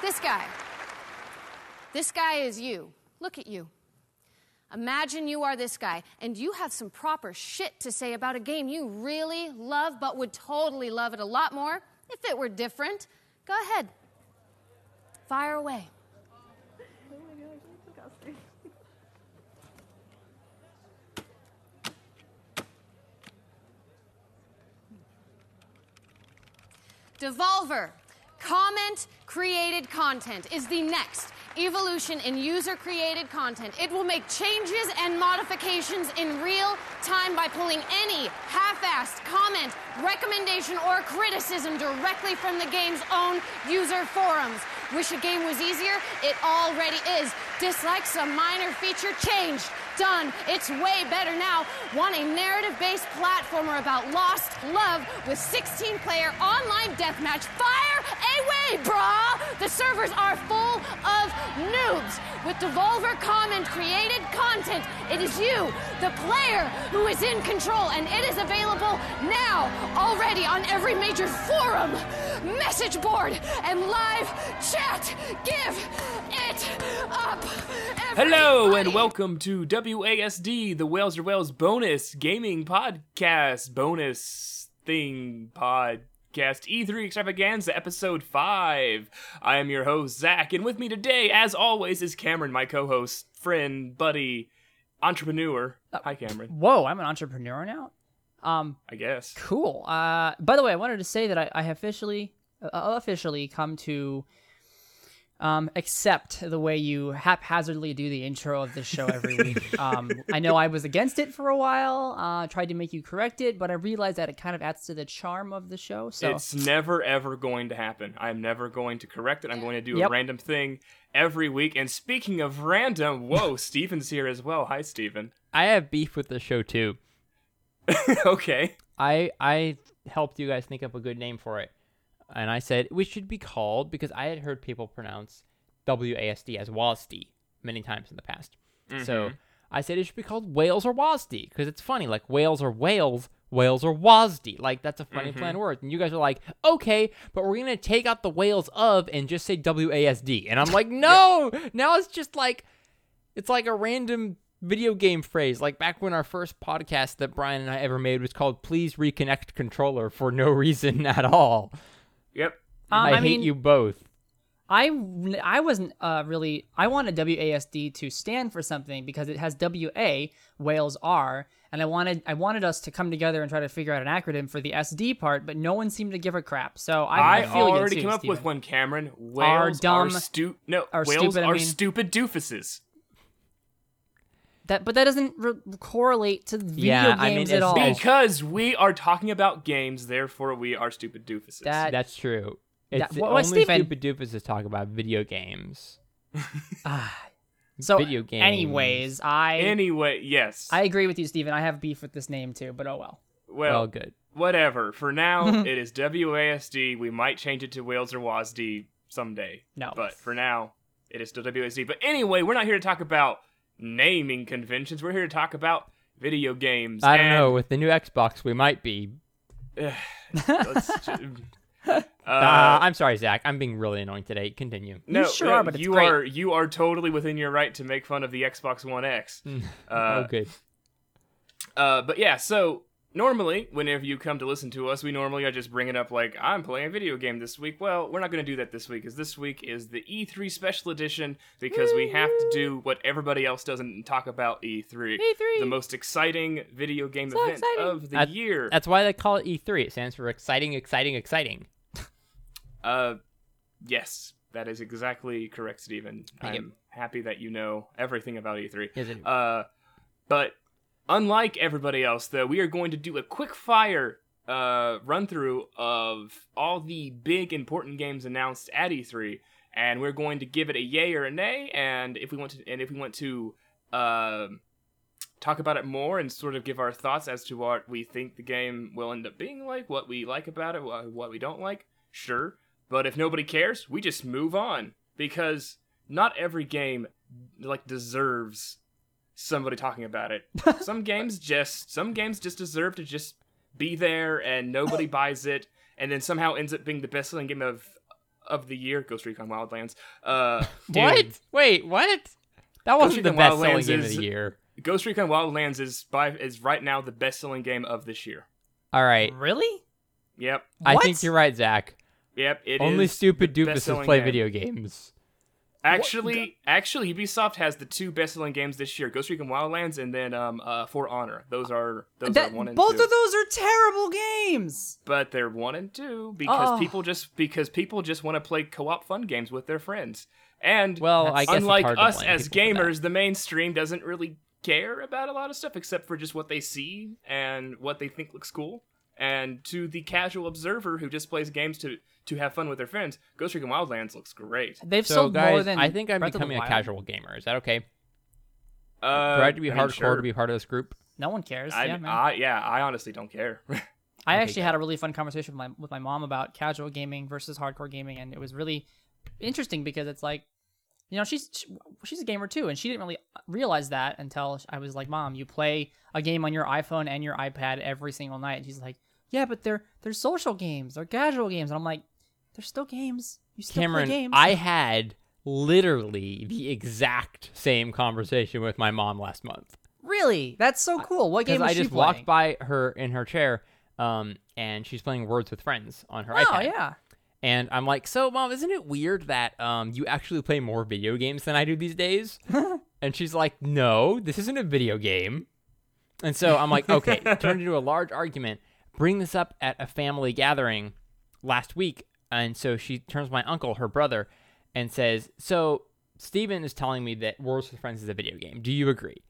This guy. This guy is you. Look at you. Imagine you are this guy and you have some proper shit to say about a game you really love, but would totally love it a lot more if it were different. Go ahead. Fire away. Devolver. Comment created content is the next evolution in user created content. It will make changes and modifications in real time by pulling any half assed comment, recommendation, or criticism directly from the game's own user forums. Wish a game was easier? It already is. Dislike some minor feature? Changed. Done. It's way better now. Want a narrative based platformer about lost love with 16 player online deathmatch? Fire away, brah! The servers are full of noobs. With Devolver Comment created content, it is you, the player, who is in control, and it is available now, already on every major forum, message board, and live chat. Give it up. Hello and welcome to WASD, the Whales are Whales bonus gaming podcast, bonus thing podcast, E3 extravaganza, episode 5. I am your host, Zach, and with me today, as always, is Cameron, my co host, friend, buddy, entrepreneur. Hi, Cameron, Whoa, I'm an entrepreneur now. Um, I guess. cool. Uh, by the way, I wanted to say that I, I officially, uh, officially come to um, accept the way you haphazardly do the intro of this show every week. um, I know I was against it for a while, uh, tried to make you correct it, but I realized that it kind of adds to the charm of the show. So It's never ever going to happen. I'm never going to correct it. I'm going to do a random thing every week. And speaking of random, whoa, Steven's here as well. Hi, Steven. I have beef with the show too. okay. I I helped you guys think up a good name for it, and I said we should be called because I had heard people pronounce WASD as WASD many times in the past. So mm-hmm. I said it should be called Wales or WASD because it's funny, like Whales are Whales, Wales or WASD. Like that's a funny mm-hmm. play on words. And you guys are like, okay, but we're gonna take out the Wales of and just say WASD. And I'm like, no, now it's just like it's like a random video game phrase like back when our first podcast that brian and i ever made was called please reconnect controller for no reason at all Yep. um, i, I, hate mean, you both I I wasn't uh, really I wanted WASD to stand for something because it has WA Wales R and I wanted I wanted us to come together and try to figure out an acronym for the SD part but no one seemed to give a crap so I, I, I feel you already too, came up with one, Cameron. Whales dumb- are stu- no, are whales stupid, I are mean- stupid doofuses. That but that doesn't re- correlate to video Yeah, I games mean, at it's- all Because we are talking about games, therefore we are stupid doofuses. That- that's true it's well, only Steven- stupid doofus talk about video games ah, so video games. anyways I anyway, yes. I agree with you Steven I have beef with this name too but oh well well, well good whatever. For now, it is WASD. We might change it to Wales or WASD someday. No. But for now, it is still WASD. But anyway, we're not here to talk about naming conventions. We're here to talk about video games. i don't and- know with the new xbox we might be Let's uh, uh, i'm sorry zach i'm being really annoying today continue no, sure no, are, but it's you great. are you are totally within your right to make fun of the Xbox One X. oh Uh, good Uh, but yeah, so normally, whenever you come to listen to us, we normally are just bringing up like I'm playing a video game this week. Well, we're not going to do that this week, because this week is the E3 special edition because we have to do what everybody else doesn't talk about E E3, E3. the most exciting video game So event exciting. of the That- year. that's why they call it e3 it stands for exciting exciting exciting Uh, yes, that is exactly correct, Stephen. Thank. I'm happy that you know everything about E3. Yes, I. Uh, but unlike everybody else, though, we are going to do a quick fire uh run through of all the big important games announced at E3, and we're going to give it a yay or a nay. And if we want to, and if we want to, um. Talk about it more and sort of give our thoughts as to what we think the game will end up being like, what we like about it, what we don't like. Sure, but if nobody cares, we just move on because not every game like deserves somebody talking about it. some games just some games just deserve to just be there and nobody buys it and then somehow ends up being the best selling game of of the year, Ghost Recon Wildlands. Uh, What? dude, Wait, what? That wasn't the Recon best selling Wildlands game of the year. Ghost Recon Wildlands is by is right now the best selling game of this year. All right. Really? Yep, I think you're right, Zach. yep. It Only is stupid the doofuses best-selling play game. video games. Actually, actually, Ubisoft has the two best-selling games this year: Ghost Recon Wildlands and then um, uh, For Honor. Those are those That- are one and both two. of those are terrible games. but they're one and two because Oh. people just because people just want to play co-op fun games with their friends. And Well, I guess unlike us as people for that. gamers, the mainstream doesn't really care about a lot of stuff except for just what they see and what they think looks cool. And to the casual observer who just plays games to to have fun with their friends, Ghost Recon Wildlands looks great. They've So, sold guys, more than I think I'm Breath becoming a casual gamer. Is that okay? Uh, Do I have to be I mean, hardcore sure. to be part of this group? No one cares. I, yeah, man. I, yeah, I honestly don't care. I Okay, actually good. had a really fun conversation with my with my mom about casual gaming versus hardcore gaming, and it was really interesting because it's like, you know, she's she, she's a gamer too, and she didn't really realize that until I was like, "Mom, you play a game on your iPhone and your iPad every single night," and she's like, "Yeah, but they're they're social games, they're casual games," and I'm like, "They're still games. You still Cameron, play games." I had literally the exact same conversation with my mom last month. really that's so cool. What game Because I just playing? walked by her in her chair, um, and she's playing Words with Friends on her Oh iPad. yeah. And I'm like, so mom, isn't it weird that um you actually play more video games than I do these days? and she's like, no, this isn't a video game. And so I'm like, okay, turned into a large argument. Bring this up at a family gathering last week, and so she turns to my uncle, her brother, and says, so Steven is telling me that Words with Friends is a video game. Do you agree?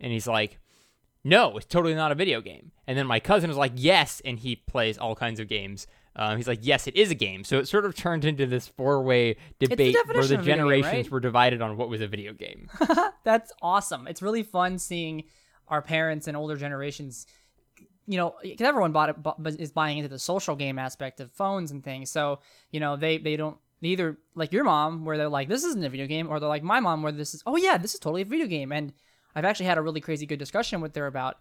And he's like, no, it's totally not a video game. And then my cousin is like, yes, and he plays all kinds of games. Um, he's like, yes, it is a game. So it sort of turned into this four-way debate where the of a video game, generations right? were divided on what was a video game. That's awesome. It's really fun seeing our parents and older generations. You know, because everyone bought it, is buying into the social game aspect of phones and things. So you know, they they don't they either like your mom where they're like, this isn't a video game, or they're like my mom where this is, oh yeah, this is totally a video game. And I've actually had a really crazy good discussion with her about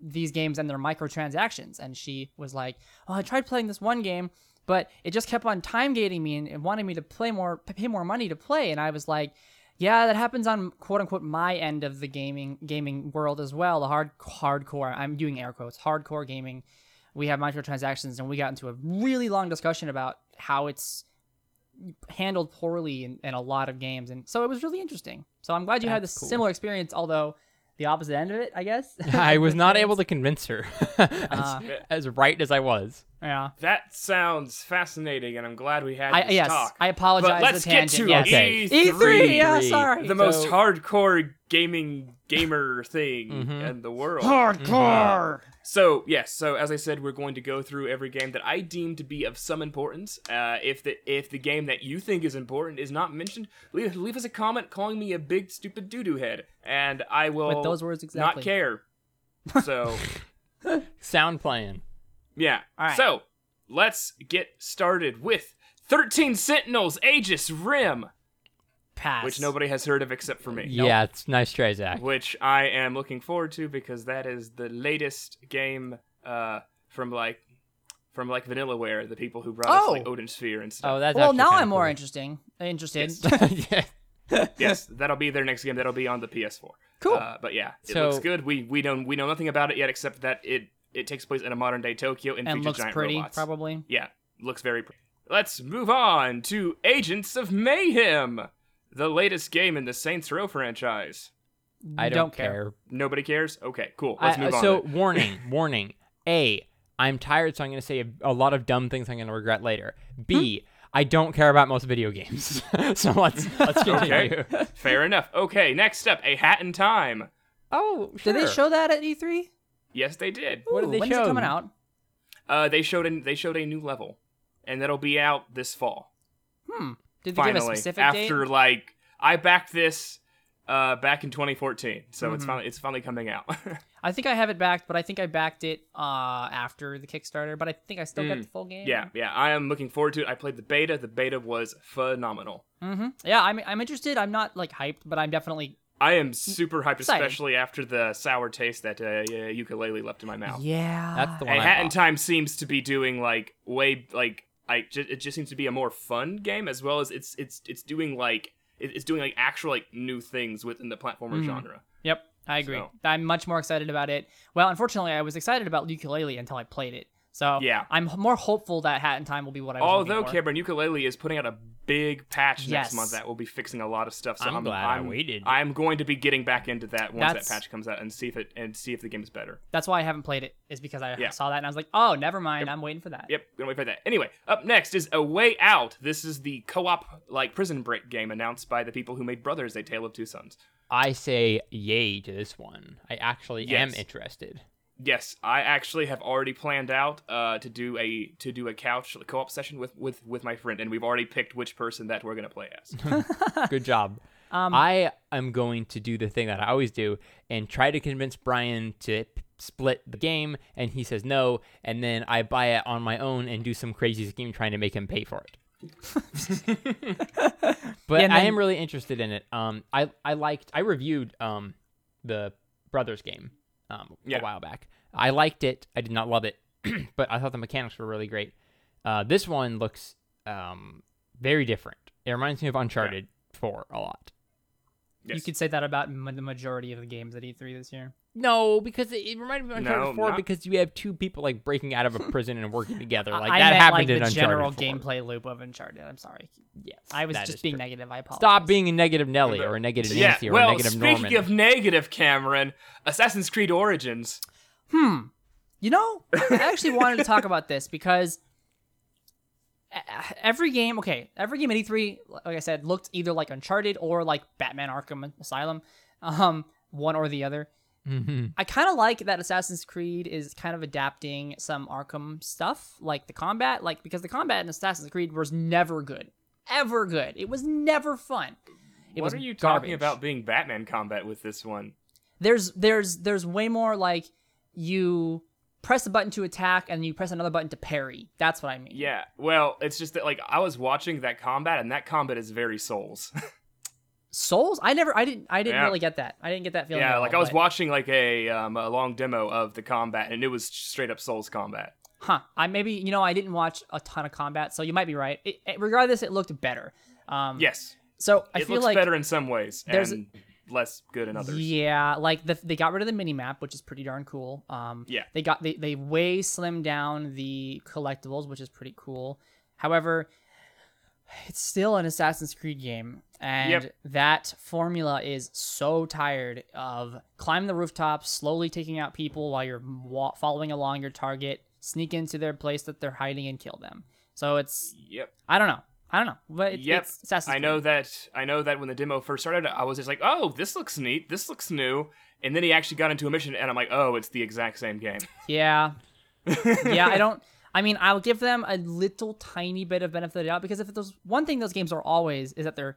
these games and their microtransactions. And she was like, "Oh, I tried playing this one game, but it just kept on time gating me and, and wanting me to play more, pay more money to play." And I was like, "Yeah, that happens on quote unquote my end of the gaming gaming world as well. The hard hardcore. I'm doing air quotes. Hardcore gaming. We have microtransactions, and we got into a really long discussion about how it's." handled poorly in, in a lot of games and so it was really interesting so i'm glad you had That's this cool. similar experience although the opposite end of it i guess I was not able to convince her, as, Uh. as right as I was. yeah that sounds fascinating, and I'm glad we had I, this yes, talk. I apologize. but let's the get tangent. to yes. Okay. E3, yeah, E3. sorry. the most hardcore gaming gamer thing Mhm. in the world. hardcore. So yes, so as I said, we're going to go through every game that I deem to be of some importance. Uh, if the if the game that you think is important is not mentioned, leave, leave us a comment calling me a big stupid doo doo head, and I will With those words exactly. not care. So Sound playing. yeah. All right. So let's get started with Thirteen Sentinels Aegis Rim, Pass. which nobody has heard of except for me. Yeah, it's nice try, Zach. which I am looking forward to because that is the latest game uh, from like from like Vanillaware, the people who brought us like Oh. Odin Sphere and stuff. Oh, that's Well, now I'm more interesting. Interested. yeah. yes, that'll be their next game. That'll be on the PS4. Cool. Uh, but yeah, it So- looks good. We we don't we know nothing about it yet except that it it takes place in a modern day Tokyo and, and features looks giant pretty, robots. probably. Yeah, looks very pretty. Let's move on to Agents of Mayhem, the latest game in the Saints Row franchise. I don't, care. care. Nobody cares. Okay, cool. Let's I- move on. so then. warning, warning. A, I'm tired, so I'm going to say a, a lot of dumb things I'm going to regret later. B, I don't care about most video games. so let's let's continue. Okay. Fair enough. Okay, next up, A Hat in Time. Oh, sure. Did they show that at E3? Yes, they did. What did Ooh, they when's it coming out? Uh, they showed a, they showed a new level, and that'll be out this fall. Hmm. Did they give a Finally, specific after date? like I backed this uh, back in 2014, so Mm-hmm. it's finally it's finally coming out. I think I have it backed, but I think I backed it uh after the Kickstarter. But I think I still got Mm. the full game. yeah, yeah, I am looking forward to it. I played the beta. The beta was phenomenal. Mm-hmm. Yeah, I'm I'm interested. I'm not like hyped, but I'm definitely. I am super hyped, Excited. especially after the sour taste that uh, Yooka-Laylee left in my mouth. Yeah. That's the A one I Hat in. Time seems to be doing like way like like ju- it just seems to be a more fun game as well as it's it's it's doing like it's doing like actual like new things within the platformer Mhm. genre. Yep, I agree. So- I'm much more excited about it. Well, unfortunately, I was excited about Yooka-Laylee until I played it. So Yeah. I'm more hopeful that Hat in Time will be what I was Although for. Cameron Yooka-Laylee is putting out a big patch Yes. next month that will be fixing a lot of stuff. So I'm I'm, glad I I'm, waited. I'm going to be getting back into that once That's- that patch comes out and see if it and see if the game is better. That's why I haven't played it. Is because I Yeah. saw that and I was like, oh, never mind. I'm waiting for that. Yep, gonna wait for that. Anyway, up next is A Way Out. This is the co-op like prison break game announced by the people who made Brothers: A Tale of Two Sons. I say yay to this one. I actually am interested. Yes, I actually have already planned out uh, to do a to do a couch co-op session with with with my friend, and we've already picked which person that we're gonna play as. Good job. Um, I am going to do the thing that I always do and try to convince Brian to p- split the game, and he says no, and then I buy it on my own and do some crazy scheme trying to make him pay for it. but Yeah, and I am really interested in it. Um, I I liked I reviewed um the Brothers game um Yeah. a while back. I liked it. I did not love it, but I thought the mechanics were really great. Uh, this one looks um very different. It reminds me of Uncharted 4 a lot. Yes. You could say that about ma- the majority of the games at E3 this year. No, because it, it reminded me of Uncharted No, 4 not- because you have two people like breaking out of a prison and working together. Like I that meant, happened like, in the Uncharted general 4. gameplay loop of Uncharted. I'm sorry. Yes, I was just being true. negative. I apologize. Stop being a negative Nelly or a negative yeah. Nancy or well, a negative speaking Norman. of negative, Cameron, Assassin's Creed Origins. Hmm. You know, I actually wanted to talk about this because every game, okay, every game at E3, like I said, looked either like Uncharted or like Batman Arkham Asylum, um, one or the other. Mhm. I kind of like that Assassin's Creed is kind of adapting some Arkham stuff, like the combat, like because the combat in Assassin's Creed was never good, ever good. It was never fun. It what was are you garbage. talking about being Batman combat with this one? there's there's there's way more like you press a button to attack and you press another button to parry. That's what I mean. Yeah, well, it's just that like I was watching that combat, and that combat is very Souls. Souls? I never I didn't I didn't Yeah. really get that. I didn't get that feeling. yeah, like all, I was but- watching like a um, a long demo of the combat, and it was straight up Souls combat. Huh. I maybe you know I didn't watch a ton of combat, so you might be right. It, it- regardless, it looked better. Um Yes, So I it feel looks like better in some ways there's- and less good in others. Yeah, like the, they got rid of the mini map, which is pretty darn cool. Um, Yeah. they got they they way slimmed down the collectibles, which is pretty cool. However, it's still an Assassin's Creed game, and Yep. that formula is so tired of climb the rooftops, slowly taking out people while you're wa- following along your target, sneak into their place that they're hiding and kill them. So it's Yep. I don't know, I don't know, but it, Yep. it's Assassin's I know Creed. that I know that when the demo first started, I was just like, "Oh, this looks neat. This looks new." And then he actually got into a mission, and I'm like, "Oh, it's the exact same game." Yeah. yeah, I don't. I mean, I'll give them a little tiny bit of benefit of the doubt because if there's one thing those games are always is that they're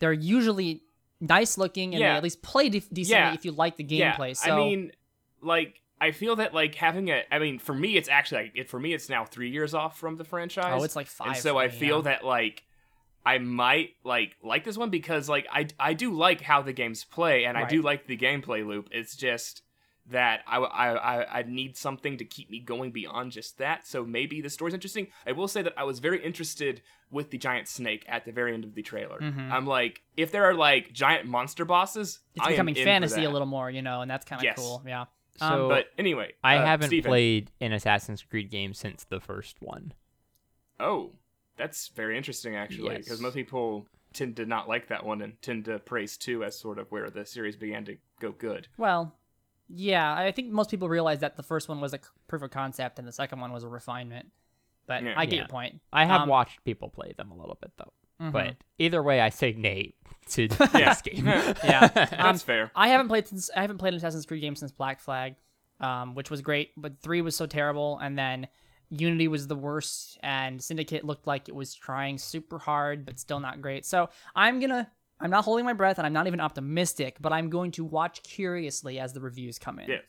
they're usually nice looking and Yeah. they at least play de- decently Yeah. if you like the Yeah, gameplay. so I mean, like, I feel that like having a. I mean, for me, it's actually like it, for me, it's now three years off from the franchise. oh, it's like five. and so for I feel yeah. that like I might like like this one because like I I do like how the games play and I do like the gameplay loop. It's just that I, I I I need something to keep me going beyond just that. So maybe the story's interesting. I will say that I was very interested with the giant snake at the very end of the trailer. Mhm. I'm like, if there are like giant monster bosses, it's I becoming in fantasy a little more, you know, and that's kind of Yes. cool. Yeah. So Um, But anyway, I uh, haven't Steven. played an Assassin's Creed game since the first one. Oh, that's very interesting actually, because Yes. most people tend to not like that one and tend to praise two as sort of where the series began to go good. Well, yeah, I think most people realize that the first one was a proof of concept and the second one was a refinement. But Yeah. I get Yeah. your point. I have Um, watched people play them a little bit though. mhm. But either way, I say nay to Yeah. this game. Yeah. Um, That's fair. I haven't played since I haven't played an Assassin's Creed game since Black Flag, um, which was great, but three was so terrible, and then Unity was the worst, and Syndicate looked like it was trying super hard, but still not great. So I'm gonna, I'm not holding my breath, and I'm not even optimistic, but I'm going to watch curiously as the reviews come in. Yes.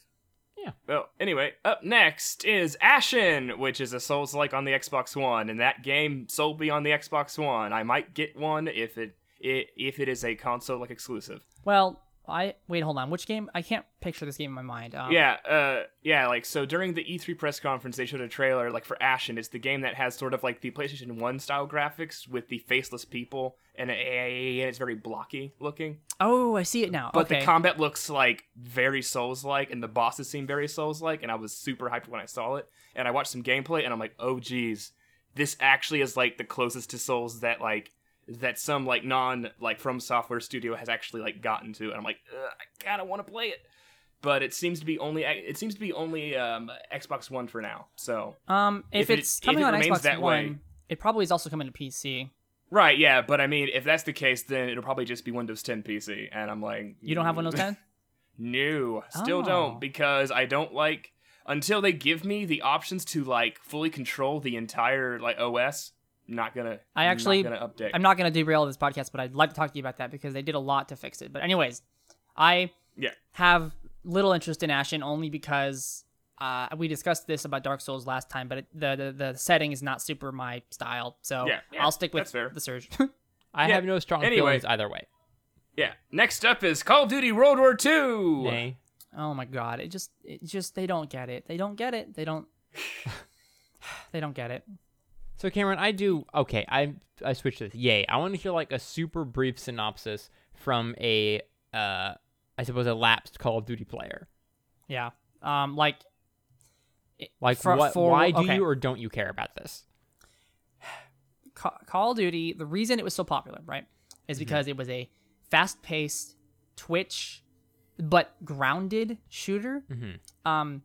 Yeah. Well, anyway, up next is Ashen, which is a Souls like on the Xbox One, and that game sold me on the Xbox One. I might get one if it, i if it is a console like exclusive. Well, I wait, hold on. Which game? I can't picture this game in my mind. Um, Yeah, uh, yeah, like so during the E3 press conference, they showed a trailer like for Ashen. It's the game that has sort of like the PlayStation One style graphics with the faceless people and, and it's very blocky looking. Oh, I see it now. But okay. the combat looks like very Souls like, and the bosses seem very Souls like, and I was super hyped when I saw it. And I watched some gameplay, and I'm like, oh geez, this actually is like the closest to Souls that like that some like non like FromSoftware studio has actually like gotten to, and I'm like, I kind of want to play it, but it seems to be only it seems to be only um, Xbox One for now. So um, if, if it- it's if coming it on remains Xbox that One, way- it probably is also coming to PC. right, yeah, but I mean, if that's the case, then it'll probably just be Windows 10 PC, and I'm like, You don't have Windows 10? No, still Oh. don't because I don't like until they give me the options to like fully control the entire like OS. Not gonna. I actually- not gonna update. I'm not to derail this podcast, but I'd like to talk to you about that because they did a lot to fix it. But anyways, I Yeah. have little interest in Ashen only because uh, we discussed this about Dark Souls last time, but it, the, the the setting is not super my style, so Yeah, yeah, I'll stick with the Surge. I Yeah, have no strong anyway. feelings either way. Yeah. Next up is Call of Duty World War II. Nay. oh my god, it just it just they don't get it. They don't get it. They don't. they don't get it. So Cameron, I do okay. I I switched this. Yay! I want to hear like a super brief synopsis from a uh, I suppose a lapsed Call of Duty player. Yeah. Um. Like. Like for- what? for- why do okay. you or don't you care about this? Call of Duty, the reason it was so popular, right, is Mm-hmm. because it was a fast-paced Twitch, but grounded shooter. Mhm. Um,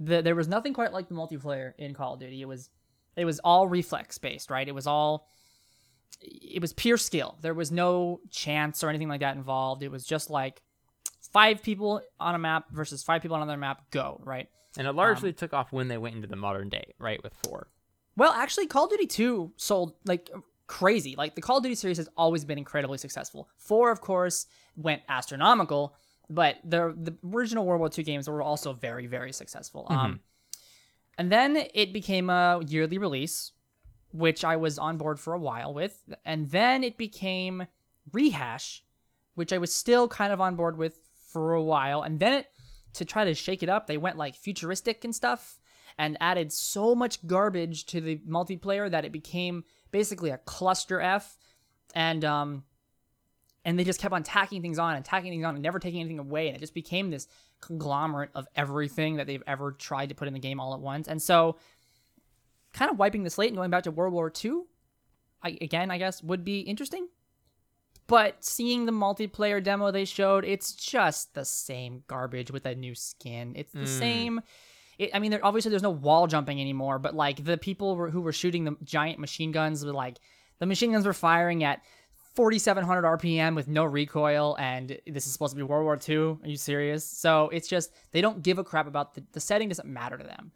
the, there was nothing quite like the multiplayer in Call of Duty. It was, it was all reflex based, right? It was all, it was pure skill. There was no chance or anything like that involved. It was just like five people on a map versus five people on another map. Go right. And it largely took off when they went into the modern day, right? With four. Well, actually, Call of Duty 2 sold like crazy. Like the Call of Duty series has always been incredibly successful. 4, of course, went astronomical, but the the original World War II games were also very very successful. Um and then it became a yearly release, which I was on board for a while with, and then it became Rehash, which I was still kind of on board with for a while, and then it to try to shake it up, they went like futuristic and stuff and added so much garbage to the multiplayer that it became basically a cluster F. And um and they just kept on tacking things on and tacking things on and never taking anything away. And it just became this conglomerate of everything that they've ever tried to put in the game all at once. And so kind of wiping the slate and going back to World War II I, again, I guess would be interesting. But seeing the multiplayer demo they showed, it's just the same garbage with a new skin. It's the hmm. same. It, I mean, there, obviously there's no wall jumping anymore, but like the people were, who were shooting the giant machine guns were like the machine guns were firing at 4,700 RPM with no recoil, and this is supposed to be World War II. Are you serious? So it's just they don't give a crap about the, the setting. Doesn't matter to them.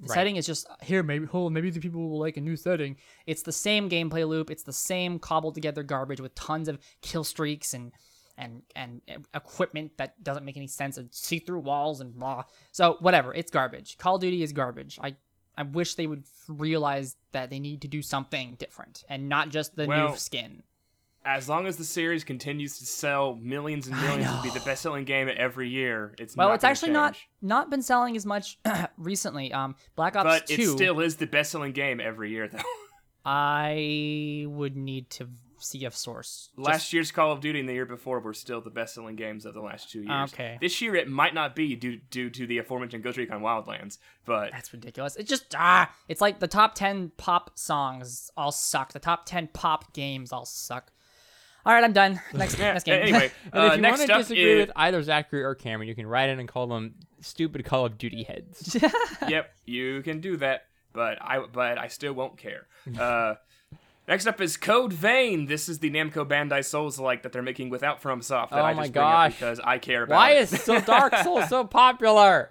The Right. setting is just here. Maybe oh, maybe the people will like a new setting. It's the same gameplay loop. It's the same cobbled together garbage with tons of kill streaks and and and equipment that doesn't make any sense and see through walls and blah. So whatever, it's garbage. Call of Duty is garbage. I I wish they would realize that they need to do something different and not just the Well, new skin. As long as the series continues to sell millions and millions and be the best-selling game every year, it's Well, not it's actually not change. not been selling as much recently. Um, Black Ops But Two. it still is the best-selling game every year, though. I would need to see a source. Just- last year's Call of Duty and the year before were still the best-selling games of the last two years. Okay. This year it might not be due due to the aforementioned Ghost Recon Wildlands, but That's ridiculous. It just ah, it's like the top ten pop songs all suck. The top ten pop games all suck. All right, I'm done. Next, next game. anyway, And uh, if you want to disagree is with either Zachary or Cameron, you can write in and call them stupid Call of Duty heads. yep, you can do that, but I but I still won't care. Uh, next up is Code Vein. This is the Namco Bandai Souls like that they're making without FromSoft. That Oh I my just gosh. because I care about. Why it. is so Dark Souls so popular?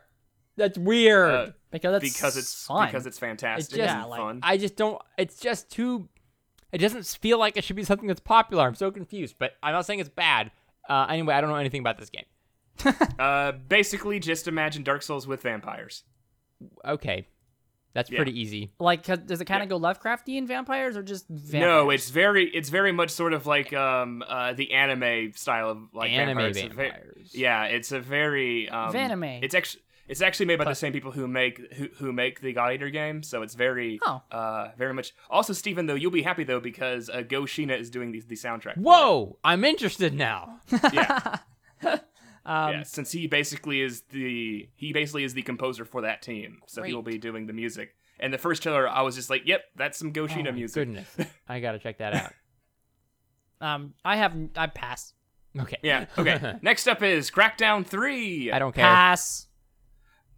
That's weird. Uh, because it's because it's fun. because it's fantastic just- and Yeah, like- fun. I just don't. It's just too. It doesn't feel like it should be something that's popular. I'm so confused. But I'm not saying it's bad. Uh, anyway, I don't know anything about this game. uh, basically, just imagine Dark Souls with vampires. Okay, that's Yeah. pretty easy. Like, does it kind Yeah. of go Lovecraftian vampires or just vampires? No, it's very it's very much sort of like um uh the anime style of like Anime vampires. It's ve- vampires. Yeah, it's a very um, Vanime. It's actually it's actually made by the same people who make who, who make the God Eater game, so it's very Oh. uh very much. Also, Stephen, though you'll be happy though because uh, Go is doing the, the soundtrack. Whoa! I'm interested now. Yeah. Um, yeah, since he basically is the he basically is the composer for that team, so he will be doing the music. And the first trailer, I was just like, "Yep, that's some Go Shiina Oh, music." Goodness, I gotta check that out. Um, I have I pass. Okay. Yeah. Okay. Next up is Crackdown Three. I don't care. Pass.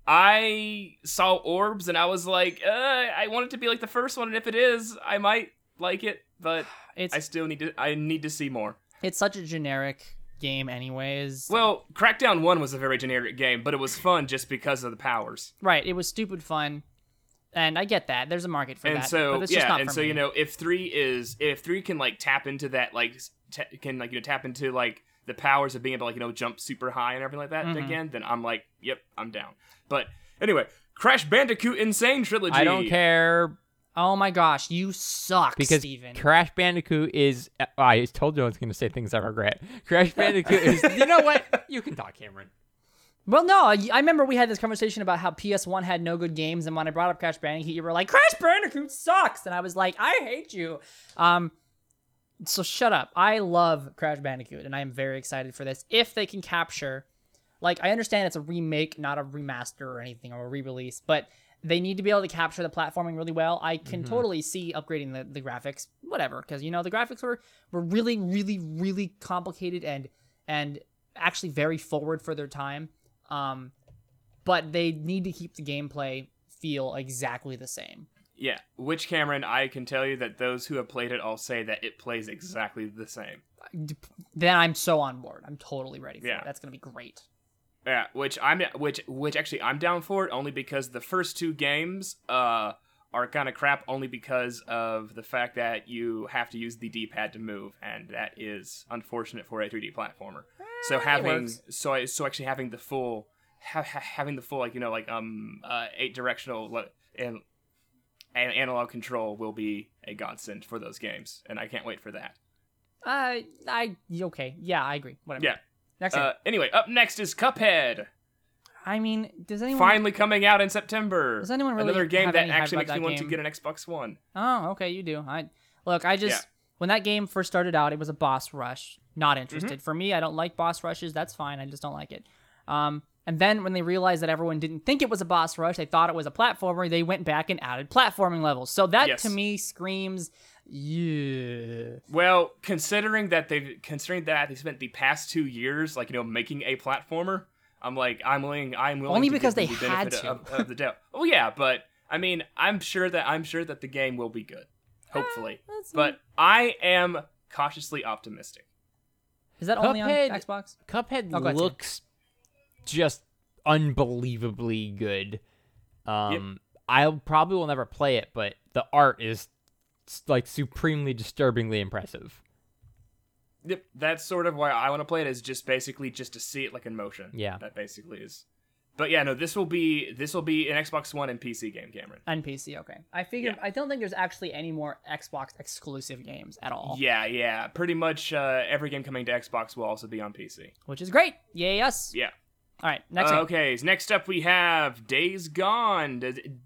I saw orbs and I was like, uh, I want it to be like the first one, and if it is, I might like it, but It's I still need to. I need to see more. it's such a generic game, anyways. Well, Crackdown One was a very generic game, but it was fun just because of the powers. right. It was stupid fun, and I get that. There's a market for and that. so but it's just yeah, not and so me. you know, if three is if three can like tap into that like ta can like you know tap into like the powers of being able to like you know jump super high and everything like that Mm-hmm. again, then I'm like, yep, I'm down. But anyway, Crash Bandicoot N. Sane Trilogy. I don't care Oh my gosh, you suck, because Steven. Crash Bandicoot is. oh, I told you I was going to say things I regret. Crash Bandicoot is. You know what? You can talk, Cameron. Well, no, I I remember we had this conversation about how PS1 had no good games, and when I brought up Crash Bandicoot, you were like, "Crash Bandicoot sucks," and I was like, "I hate you." Um, so shut up. I love Crash Bandicoot, and I am very excited for this. If they can capture, like, I understand it's a remake, not a remaster or anything or a re-release, but they need to be able to capture the platforming really well. I can totally see upgrading the, the graphics, whatever, because you know the graphics were were really, really, really complicated and and actually very forward for their time. Um, but they need to keep the gameplay feel exactly the same. Yeah, which Cameron, I can tell you that those who have played it all say that it plays exactly the same. Then I'm so on board. I'm totally ready for Yeah. it. That's gonna be great. Yeah, which I'm which which actually I'm down for it only because the first two games uh are kind of crap only because of the fact that you have to use the D-pad to move and that is unfortunate for a 3D platformer. so having so I- so actually having the full ha- ha- having the full like you know like um uh, eight directional le- and and analog control will be a godsend for those games and I can't wait for that. Uh, I okay. Yeah, I agree. Whatever. Yeah. Next. Uh, anyway, up next is Cuphead. I mean, does anyone? finally coming out in September. Does anyone really Another game that actually makes me want to get an Xbox One. Oh, okay, you do. I look. I just Yeah. when that game first started out, it was a boss rush. Not Mm-hmm. interested. For me, I don't like boss rushes. That's fine. I just don't like it. Um, and then when they realized that everyone didn't think it was a boss rush, they thought it was a platformer. They went back and added platforming levels. So that Yes. to me screams, yeah. Well, considering that they've considering that they spent the past two years, like you know, making a platformer, I'm like, I'm willing, I'm willing. Only to because give they them the had to. Of, of the doubt. Oh yeah, but I mean, I'm sure that I'm sure that the game will be good, eh, hopefully. that's- but I am cautiously optimistic. Is that only on Cuphead- Xbox? Cuphead Oh, go ahead, looks just unbelievably good. Um, I probably will never play it, but the art is like supremely disturbingly impressive. Yep, that's sort of why I want to play it. Is just basically just to see it like in motion. Yeah. that basically is. But yeah, no, this will be this will be an Xbox One and PC game, Cameron. And PC, okay. I figured. Yeah. I don't think there's actually any more Xbox exclusive games at all. Yeah, yeah. Pretty much uh, every game coming to Xbox will also be on PC. Which is great. Yay us. Yeah. All right, next Uh, okay, next up we have Days Gone. Did,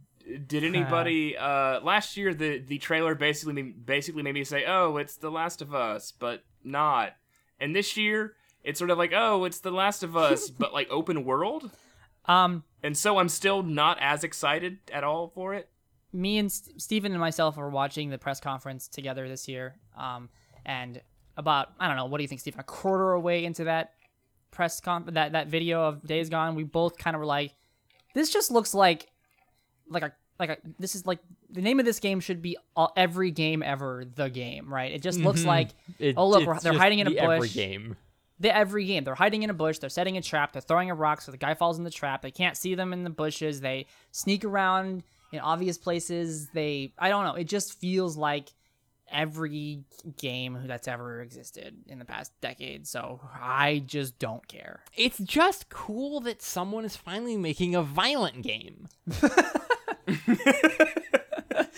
did anybody uh, last year the the trailer basically basically made me say, "Oh, it's The Last of Us," but not. And this year it's sort of like, "Oh, it's The Last of Us," but like open world. Um, And so I'm still not as excited at all for it. me and St- Steven and myself were watching the press conference together this year. Um, and about I don't know, what do you think, Steven? A quarter away into that press con that that video of Days Gone, we both kind of were like, this just looks like like a like a this is like the name of this game should be all, every game ever the game, right? It just looks mm-hmm. like It- oh look, they're hiding in a the every bush. game. the every game. They're hiding in a bush. They're setting a trap. They're throwing a rock so the guy falls in the trap. They can't see them in the bushes. They sneak around in obvious places. They I don't know. It just feels like every game that's ever existed in the past decade. So I just don't care. It's just cool that someone is finally making a violent game.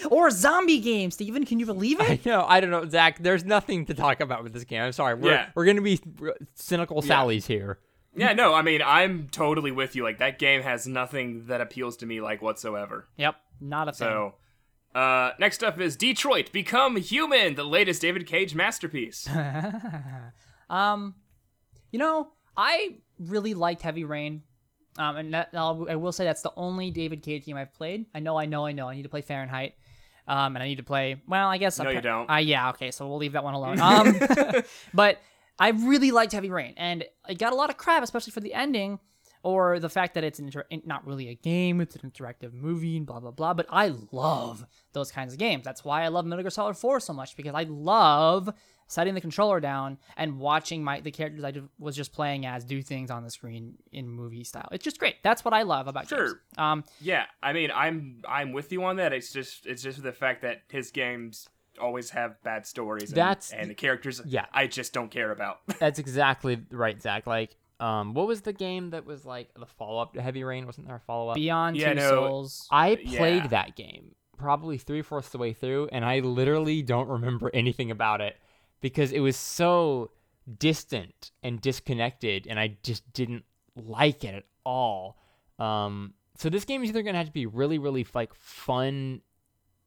Or zombie game, Steven. Can you believe I it? know. I don't know, Zach. There's nothing to talk about with this game. I'm sorry. We're Yeah. we're gonna be r- cynical Sallies here. Yeah, no, I mean, I'm totally with you. Like that game has nothing that appeals to me like whatsoever. Yep, not a thing. So, uh, next up is Detroit Become Human, the latest David Cage masterpiece. um, you know, I really liked Heavy Rain. Um, and that, I'll, I will say that's the only David Cage game I've played. I know, I know, I know. I need to play Fahrenheit. Um, and I need to play. Well, I guess. No, I, you don't. Uh, yeah, okay. So we'll leave that one alone. Um, but I really liked Heavy Rain, and it got a lot of crap, especially for the ending or the fact that it's inter- not really a game, it's an interactive movie, and blah blah blah. But I love those kinds of games. That's why I love Metal Gear Solid 4 so much because I love setting the controller down and watching my the characters I was just playing as do things on the screen in movie style. It's just great. That's what I love about games. Sure. Um, yeah, I mean, I'm I'm with you on that. It's just it's just the fact that his games always have bad stories. And, That's- and the characters. yeah. I just don't care about. That's exactly right, Zach. Like, um, what was the game that was like the follow up to Heavy Rain? Wasn't there a follow up? Beyond Yeah, Two no, Souls. I played Yeah. that game probably three fourths the way through, and I literally don't remember anything about it because it was so distant and disconnected, and I just didn't like it at all. Um, so this game is either gonna have to be really, really like fun,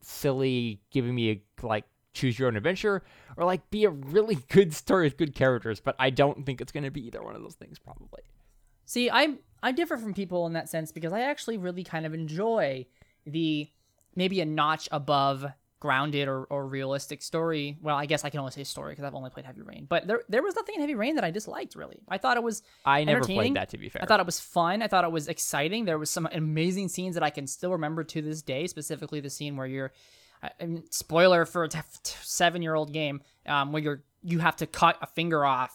silly, giving me a like choose your own adventure, or like be a really good story with good characters. But I don't think it's gonna be either one of those things, probably. See, I I differ from people in that sense because I actually really kind of enjoy the maybe a notch above grounded or, or realistic story. Well, I guess I can only say story because I've only played Heavy Rain. But there there was nothing in Heavy Rain that I disliked really. I thought it was I never played that to be fair. I thought it was fun. I thought it was exciting. There was some amazing scenes that I can still remember to this day. Specifically, the scene where you're, I I spoiler for a t- t- seven-year-old game, um, where you're you have to cut a finger off,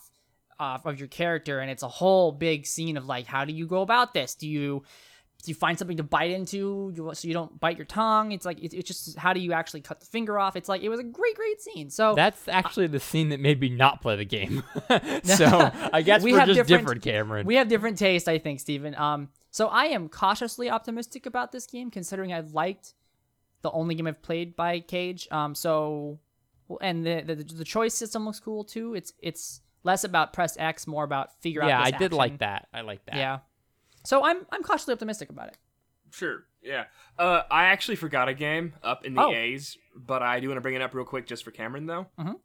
off of your character, and it's a whole big scene of like, how do you go about this? Do you do you find something to bite into you- so you don't bite your tongue? It's like it's, it's just how do you actually cut the finger off? It's like it was a great, great scene. So That's actually the scene that made me not play the game. so I guess We have just different- different, Cameron. We have different taste, I think, Stephen. Um, so I am cautiously optimistic about this game, considering I've liked the only game I've played by Cage. Um, so, and the, the the choice system looks cool too. It's it's less about press X, more about figure out. yeah, I this did action. like that. I like that. Yeah. So I'm I'm cautiously optimistic about it. Sure. Yeah. Uh, I actually forgot a game up in the Oh. A's, but I do want to bring it up real quick just for Cameron though. Mhm.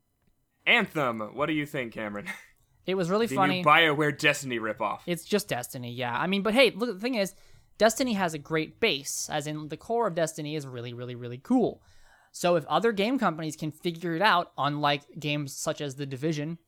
Anthem. What do you think, Cameron? It was really The funny. new Bioware Destiny ripoff. It's just Destiny, yeah. I mean, but hey, look, the thing is, Destiny has a great base, as in the core of Destiny is really, really, really cool. So if other game companies can figure it out, unlike games such as The Division,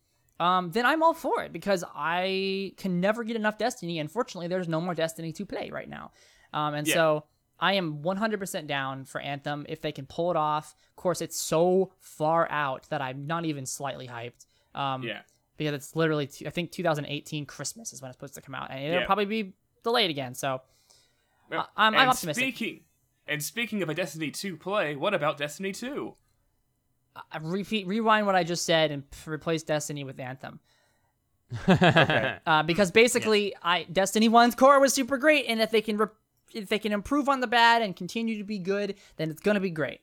um, then I'm all for it because I can never get enough Destiny. Unfortunately, there's no more Destiny to play right now. Um, and Yeah. so I am 100% down for Anthem if they can pull it off. Of course, it's so far out that I'm not even slightly hyped. Um, yeah. because it's literally t- I think 2018 Christmas is when it's supposed to come out, and it'll Yeah. probably be delayed again. So Well, I'm- I'm optimistic. Speaking and speaking of a Destiny 2 play, what about Destiny 2? I repeat, rewind what I just said and p- replace Destiny with Anthem. Okay. Uh, because basically, I Destiny One's core was super great, and if they can re- if they can improve on the bad and continue to be good, then it's gonna be great.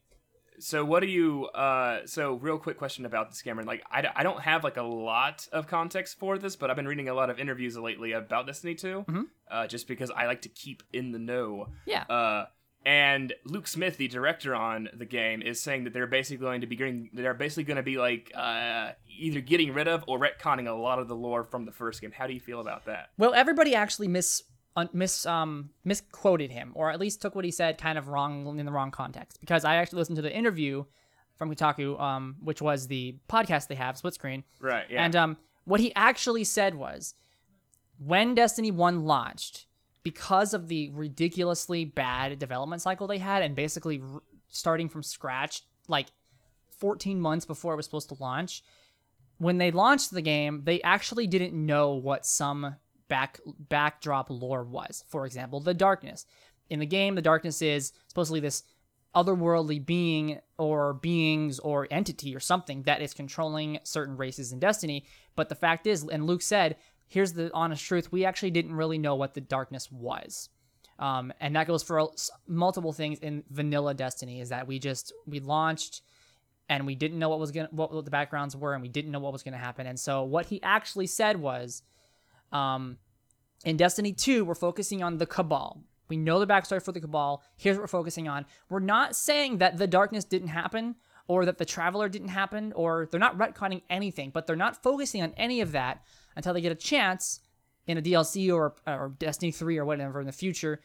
So what do you uh so real quick question about this Cameron like I, d- I don't have like a lot of context for this but I've been reading a lot of interviews lately about Destiny 2 Mhm. uh just because I like to keep in the know Yeah. uh and Luke Smith the director on the game is saying that they're basically going to be getting they're basically going to be like uh either getting rid of or retconning a lot of the lore from the first game how do you feel about that Well, everybody actually mis un, mis um misquoted him, or at least took what he said kind of wrong in the wrong context. Because I actually listened to the interview from Kotaku, um, which was the podcast they have, Split Screen, right yeah and um, what he actually said was, when Destiny One launched, because of the ridiculously bad development cycle they had, and basically r- starting from scratch, like 14 months before it was supposed to launch, when they launched the game, they actually didn't know what some back backdrop lore was. For example, the darkness. In the game, the darkness is supposedly this otherworldly being or beings or entity or something that is controlling certain races in Destiny. But the fact is, and Luke said, here's the honest truth: we actually didn't really know what the darkness was. Um, and that goes for multiple things in vanilla Destiny. Is that we just we launched and we didn't know what was gonna what the backgrounds were and we didn't know what was gonna happen and so what he actually said was um In Destiny 2, we're focusing on the Cabal. We know the backstory for the Cabal. Here's what we're focusing on. We're not saying that the darkness didn't happen or that the Traveler didn't happen or they're not retconning anything, but they're not focusing on any of that until they get a chance in a DLC or, or Destiny 3 or whatever in the future,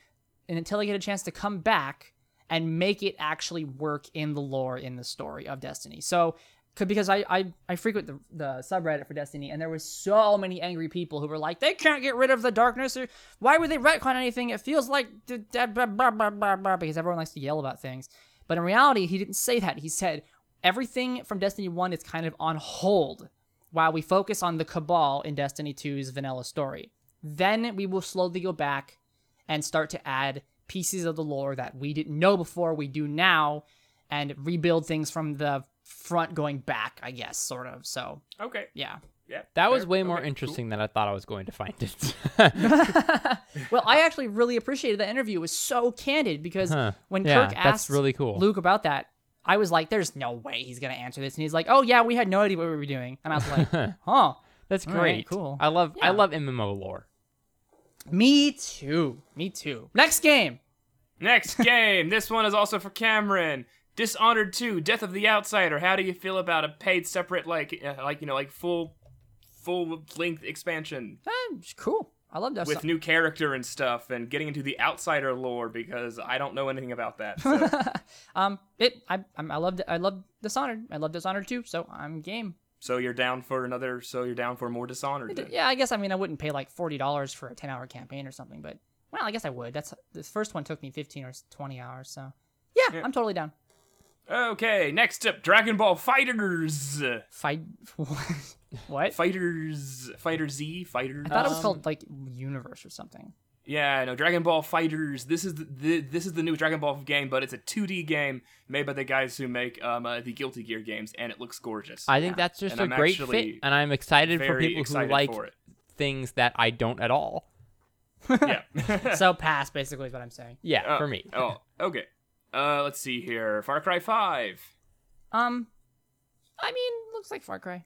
and until they get a chance to come back and make it actually work in the lore in the story of Destiny. So, because I I, I frequent the, the subreddit for Destiny, and there was so many angry people who were like, they can't get rid of the darkness, or why would they retcon anything? It feels like blah, blah, blah, blah, blah," because everyone likes to yell about things. But in reality, he didn't say that. He said everything from Destiny 1 is kind of on hold while we focus on the Cabal in Destiny 2's vanilla story. Then we will slowly go back and start to add pieces of the lore that we didn't know before, we do now, and rebuild things from the front going back, I guess, sort of. So, Okay. yeah. Yeah. That was way more Okay, cool. interesting than I thought I was going to find it. Well, I actually really appreciated that interview. It was so candid because Huh. when Yeah, Kirk that's asked really cool. Luke about that, I was like, there's no way he's going to answer this. And he's like, oh, yeah, we had no idea what we were doing. And I was like, huh. That's great. right, cool. I love I love MMO lore. Me too. Me too. Next game. Next game. this one is also for Cameron. Dishonored 2, Death of the Outsider. How do you feel about a paid separate like uh, like you know like full full length expansion Eh, cool. I love that with new character and stuff and getting into the outsider lore because I don't know anything about that. So. um, it. I. I'm, I love. I love Dishonored. I love Dishonored too. So I'm game. so you're down for another so you're down for more Dishonored. then. Yeah, I guess. I mean, I wouldn't pay like forty dollars for a ten hour campaign or something, but well, I guess I would. That's the first one took me fifteen or twenty hours. So yeah, Yeah. I'm totally down. Okay, next up Dragon Ball Fighters. Fight. what? Fighters Fighter Z, Fighters. I thought it was called like Universe or something. Yeah, no, Dragon Ball Fighters. This is the, the this is the new Dragon Ball game, but it's a 2D game made by the guys who make um uh, the Guilty Gear games, and it looks gorgeous. I think that's just And a I'm great actually fit, and I'm excited for very people who like things that I don't at all. yeah. so pass basically is what I'm saying. Yeah, Oh, for me. oh, okay. Uh, let's see here. Far Cry Five. Um, I mean, looks like Far Cry.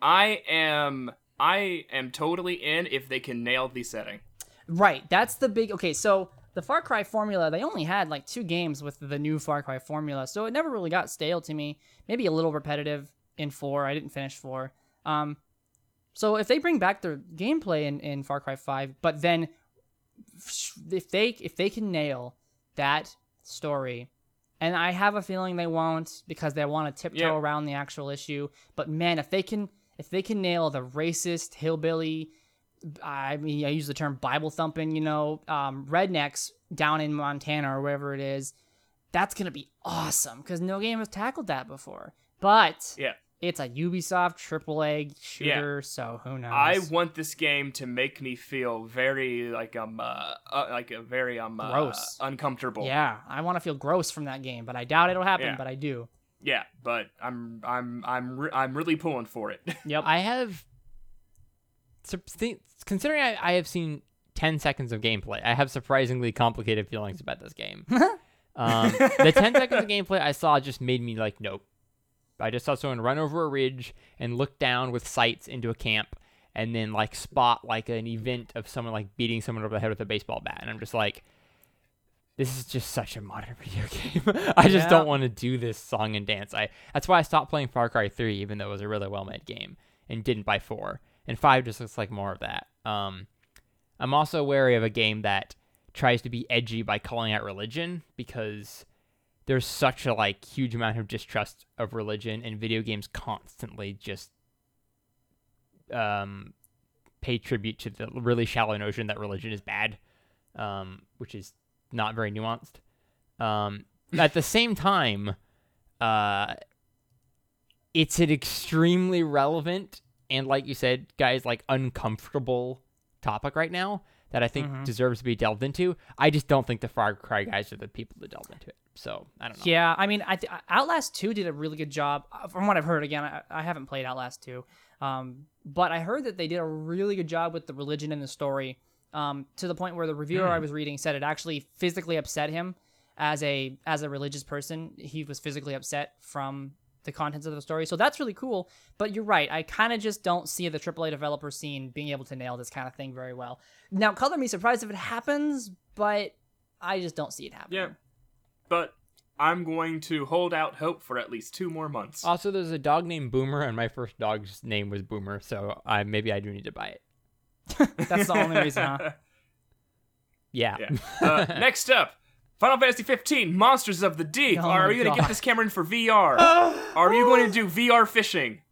I am I am totally in if they can nail the setting. Right. That's the big. Okay, so the Far Cry formula, they only had like two games with the new Far Cry formula, so it never really got stale to me. Maybe a little repetitive in four. I didn't finish four. Um, so if they bring back their gameplay in, in Far Cry Five, but then if they if they can nail that story, and I have a feeling they won't because they want to tiptoe Yeah. around the actual issue. But man, if they can if they can nail the racist hillbilly I mean, I use the term Bible thumping, you know, um, rednecks down in Montana or wherever it is. That's gonna be awesome because no game has tackled that before. But Yeah. It's a Ubisoft AAA shooter, so who knows? I want this game to make me feel very like um uh, uh like a very um uh, Gross. uncomfortable. yeah, I want to feel gross from that game, but I doubt it'll happen. Yeah. But I do. Yeah, but I'm I'm I'm re- I'm really pulling for it. Yep. I have, considering I, I have seen 10 seconds of gameplay, I have surprisingly complicated feelings about this game. um, the 10 seconds of gameplay I saw just made me like, nope. I just saw someone run over a ridge and look down with sights into a camp and then like spot like an event of someone like beating someone over the head with a baseball bat. And I'm just like, this is just such a modern video game. I just Yeah. don't want to do this song and dance. I that's why I stopped playing Far Cry 3, even though it was a really well made game, and didn't buy four. And five just looks like more of that. Um, I'm also wary of a game that tries to be edgy by calling out religion because there's such a like huge amount of distrust of religion, and video games constantly just um, pay tribute to the really shallow notion that religion is bad, um, which is not very nuanced. Um, at the same time, uh, it's an extremely relevant and, like you said, guys, like uncomfortable topic right now that I think Mhm. deserves to be delved into. I just don't think the Far Cry guys are the people to delve into it. So I don't know. Yeah, I mean, I th- Outlast Two did a really good job. uh, From what I've heard, again, I, I haven't played Outlast Two, um, but I heard that they did a really good job with the religion and the story, um, to the point where the reviewer I was reading said it actually physically upset him as a as a religious person. He was physically upset from the contents of the story. So that's really cool. But you're right. I kind of just don't see the AAA developer scene being able to nail this kind of thing very well. Now, color me surprised if it happens, but I just don't see it happening. Yeah. But I'm going to hold out hope for at least two more months. Also, there's a dog named Boomer, and my first dog's name was Boomer, so I maybe I do need to buy it. That's the only reason, huh? Yeah. Yeah. Uh, next up, Final Fantasy 15, Monsters of the Deep. Oh Are my you going to get this Cameron for VR? Are you going to do VR fishing?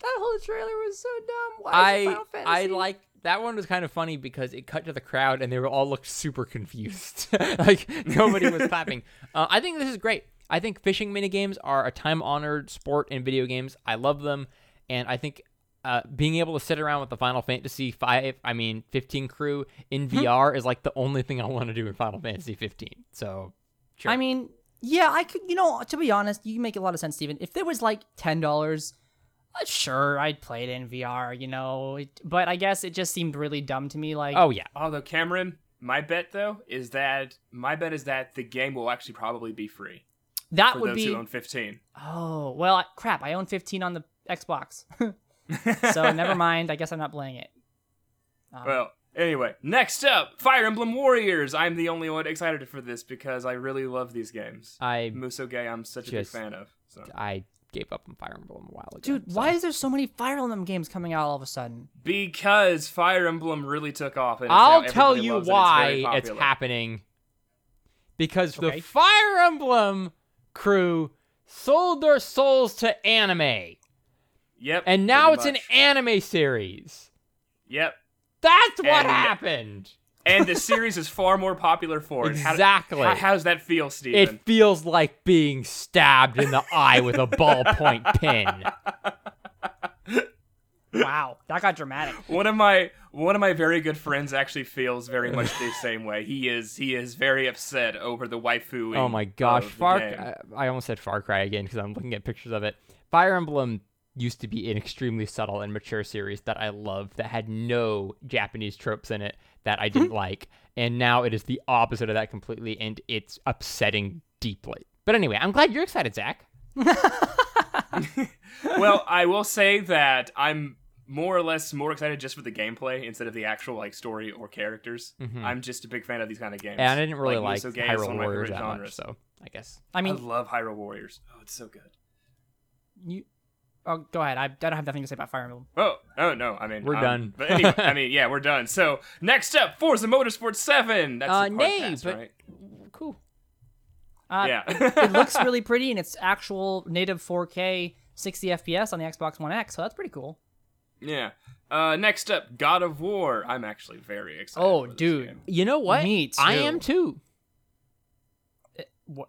That whole trailer was so dumb. Why is it I Final I like that one was kind of funny because it cut to the crowd and they were all looked super confused. like nobody was clapping. Uh, I think this is great. I think fishing minigames are a time honored sport in video games. I love them, and I think uh, being able to sit around with the Final Fantasy five, I mean fifteen crew in Hmm. VR is like the only thing I want to do in Final Fantasy fifteen. So, sure. I mean, yeah, I could. You know, to be honest, you make a lot of sense, Steven. If there was like ten dollars, uh, sure, I'd play it in VR. You know, but I guess it just seemed really dumb to me. Like, oh yeah, Although, Cameron, my bet, though, is that my bet is that the game will actually probably be free that for would those be. who own 15. Oh well, crap! I own fifteen on the Xbox, so never mind. I guess I'm not playing it. Um, Well, anyway, next up, Fire Emblem Warriors. I'm the only one excited for this because I really love these games. I Musoge, I'm such a big fan of. So. I gave up on Fire Emblem a while ago. dude, so- why is there so many Fire Emblem games coming out all of a sudden? Because Fire Emblem really took off. And I'll tell you loves it. why it's, it's happening. Because Okay. the Fire Emblem crew sold their souls to anime, Yep. and now pretty it's an anime series. Yep. That's what And- happened. And the series is far more popular for it. Exactly. How, how does that feel, Steve? It feels like being stabbed in the eye with a ballpoint pen. Wow, that got dramatic. one of my one of my very good friends actually feels very much the same way. He is he is very upset over the waifu. Oh my gosh, Far. I, I almost said Far Cry again because I'm looking at pictures of it. Fire Emblem used to be an extremely subtle and mature series that I loved that had no Japanese tropes in it that I didn't like. And now it is the opposite of that completely and it's upsetting deeply. But anyway, I'm glad you're excited, Zach. well, I will say that I'm more or less more excited just for the gameplay instead of the actual like story or characters. I'm just a big fan of these kind of games. Mm-hmm. And I didn't really like, is Hyrule Warriors that much, so I guess. I mean, I love Hyrule Warriors. Oh, it's so good. you. Oh, go ahead. I, I don't have nothing to say about Fire Emblem. Oh, oh no! I mean, We're um, done. But anyway, I mean, yeah, we're done. So next up, Forza Motorsport Seven. That's Uh, the nay, podcast, but- right? Cool. Uh, Yeah. it looks really pretty, and it's actual native 4K 60 FPS on the Xbox One X, so that's pretty cool. Yeah. Uh, next up, God of War. I'm actually very excited. Oh, for this dude. game. You know what? Me too. I am too. What?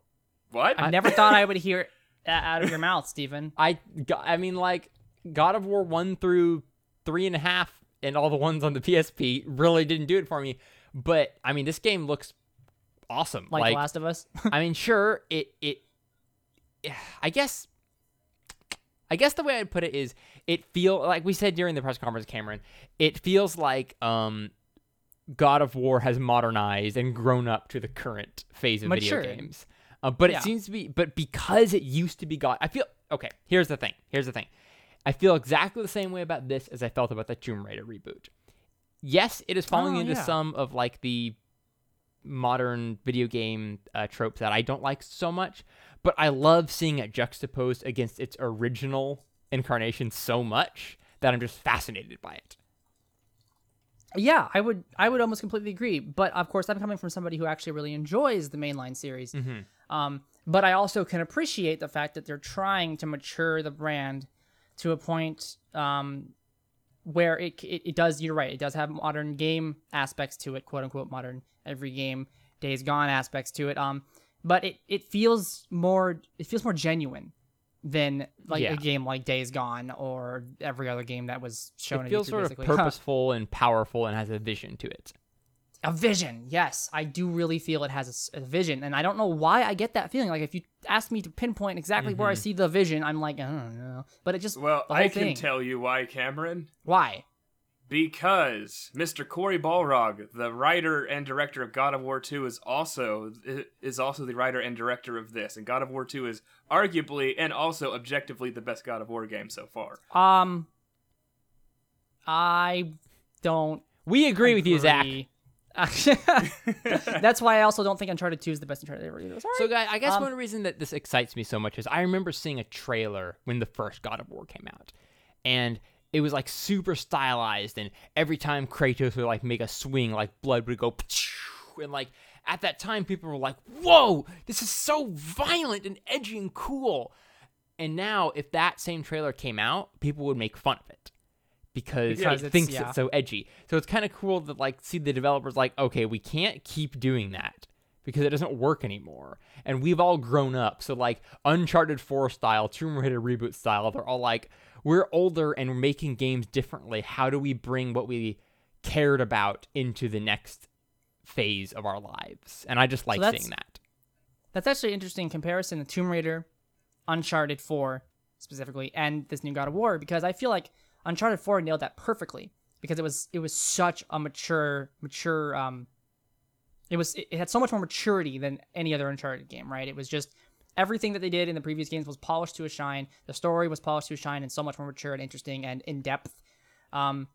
What? I never thought I would hear it uh, out of your mouth, Stephen. I, I mean, like God of War one through three and a half, and all the ones on the PSP really didn't do it for me. But I mean, this game looks awesome. Like, Like, Last of Us. I mean, sure, it it. I guess. I guess the way I'd put it is, it feel like we said during the press conference, Cameron. It feels like um, God of War has modernized and grown up to the current phase of Matured. video games. Uh, but Yeah. it seems to be, but because it used to be God, I feel okay. Here's the thing. Here's the thing. I feel exactly the same way about this as I felt about the Tomb Raider reboot. Yes, it is falling Oh, into yeah. some of like the modern video game uh, tropes that I don't like so much, but I love seeing it juxtaposed against its original incarnation so much that I'm just fascinated by it. Yeah, I would I would almost completely agree. But of course, I'm coming from somebody who actually really enjoys the mainline series. Um, but I also can appreciate the fact that they're trying to mature the brand to a point um, where it, it it does. You're right. It does have modern game aspects to it, quote unquote modern every game Days Gone aspects to it. Um, but it it feels more it feels more genuine than like Yeah. a game like Days Gone or every other game that was shown. it feels E3, sort of purposeful and powerful and has a vision to it. a vision yes i do really feel it has a vision and i don't know why i get that feeling like if you ask me to pinpoint exactly where i mm-hmm. see the vision i'm like i don't know but it just Well, the whole I can thing. tell you why, Cameron. why because Mr. Cory Barlog, the writer and director of God of War 2, is also is also the writer and director of this, and God of War 2 is arguably and also objectively the best God of War game so far. Um, I don't. We agree with you, Zach. That's why I also don't think Uncharted 2 is the best Uncharted ever either. Sorry. So, guys, I guess Um, one reason that this excites me so much is I remember seeing a trailer when the first God of War came out, and it was like super stylized, and every time Kratos would like make a swing, like blood would go, and like at that time people were like, "Whoa, this is so violent and edgy and cool." And now, if that same trailer came out, people would make fun of it because, Because it thinks yeah. it's so edgy. So it's kind of cool to like see the developers like, okay, we can't keep doing that because it doesn't work anymore. And we've all grown up. So like Uncharted 4 style, Tomb Raider reboot style, they're all like, we're older and we're making games differently. How do we bring what we cared about into the next phase of our lives? And I just like that's- seeing that. That's actually an interesting comparison to Tomb Raider, Uncharted 4 specifically, and this new God of War because I feel like Uncharted 4 nailed that perfectly because it was it was such a mature mature um it was it had so much more maturity than any other Uncharted game, right? It was just everything that they did in the previous games was polished to a shine. The story was polished to a shine and so much more mature and interesting and in depth. Um,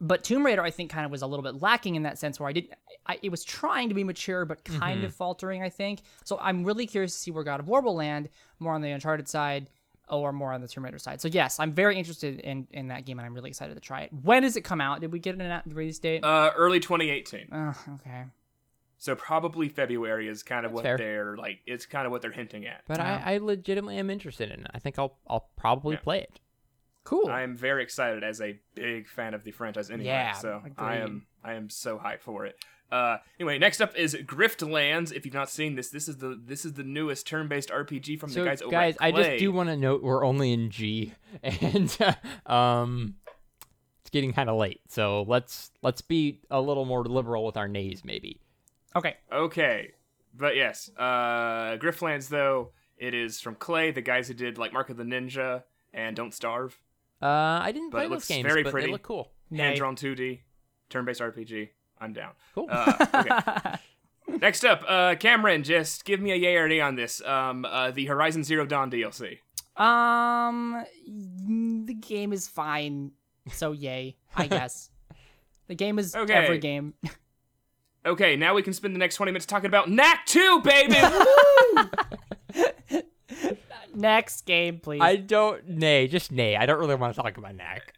but Tomb Raider, I think, kind of was a little bit lacking in that sense, where I didn't. I, it was trying to be mature, but kind of faltering. I think. So I'm really curious to see where God of War will land, more on the Uncharted side, or more on the Tomb Raider side. So yes, I'm very interested in in that game, and I'm really excited to try it. When does it come out? Did we get an- release date? Uh, early 2018. Oh, okay. So probably February is kind of what fair. they're like. It's kind of what they're hinting at. But I, I legitimately am interested in it. I think I'll I'll probably Yeah. play it. Cool. I am very excited as a big fan of the franchise anyway. Yeah, so I agreed. am I am so hyped for it. Uh, anyway, next up is Griftlands. If you've not seen this, this is the this is the newest turn-based RPG from So the guys over guys, at I just Klei. do want to note we're only in G, and um, it's getting kind of late. So let's let's be a little more liberal with our nays, maybe. Okay. Okay, but yes, uh, Griftlands though it is from Klei, the guys who did like Mark of the Ninja and Don't Starve. Uh, I didn't But play it those looks games, very but pretty. they look cool. Hand drawn 2D, turn-based RPG. I'm down. Cool. Uh, okay. Next up, uh, Cameron, just give me a yay or nay on this. Um, uh, the Horizon Zero Dawn DLC. Um, the game is fine. So yay, I guess. the game is Okay. every game. Okay, now we can spend the next 20 minutes talking about Knack 2, baby! Next game, please. I don't nay, just nay. I don't really want to talk about Knack.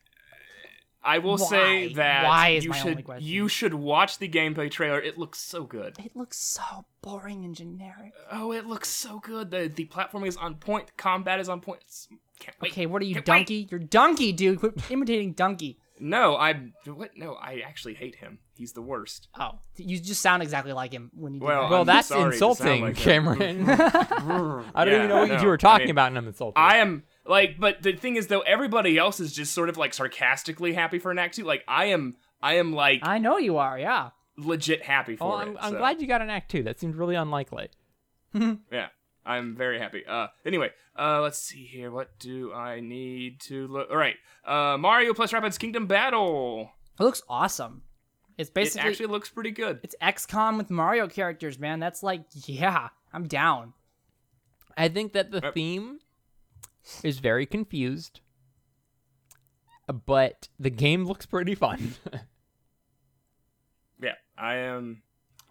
I will say that Why is you my only should question. you should watch the gameplay trailer. It looks so good. It looks so boring and generic. Oh, it looks so good. The the platforming is on point. The combat is on point. It's- Can't wait. Okay, what are you, Can't wait. Donkey? You're Donkey, dude. Quit imitating Donkey. No, I what? No, I actually hate him. He's the worst. Oh, you just sound exactly like him when you do Well, that. Well, that's sorry to sound insulting, like. Cameron. I don't Yeah, even know what no, you were I talking mean, about, and I'm insulted. I am like, but the thing is though, everybody else is just sort of like sarcastically happy for Knack 2. Like I am, I am like I know you are. Yeah. legit happy oh, for well, it. I'm, I'm so. glad you got an act two. That seems really unlikely. Yeah, I'm very happy. Uh, anyway, uh, let's see here. What do I need to look? All right, uh, Mario plus Rabbids Kingdom Battle. It looks awesome. It's It basically actually looks pretty good. it's XCOM with Mario characters, man. That's like, yeah, I'm down. I think that the Yep. theme is very confused, but the game looks pretty fun. Yeah, I am.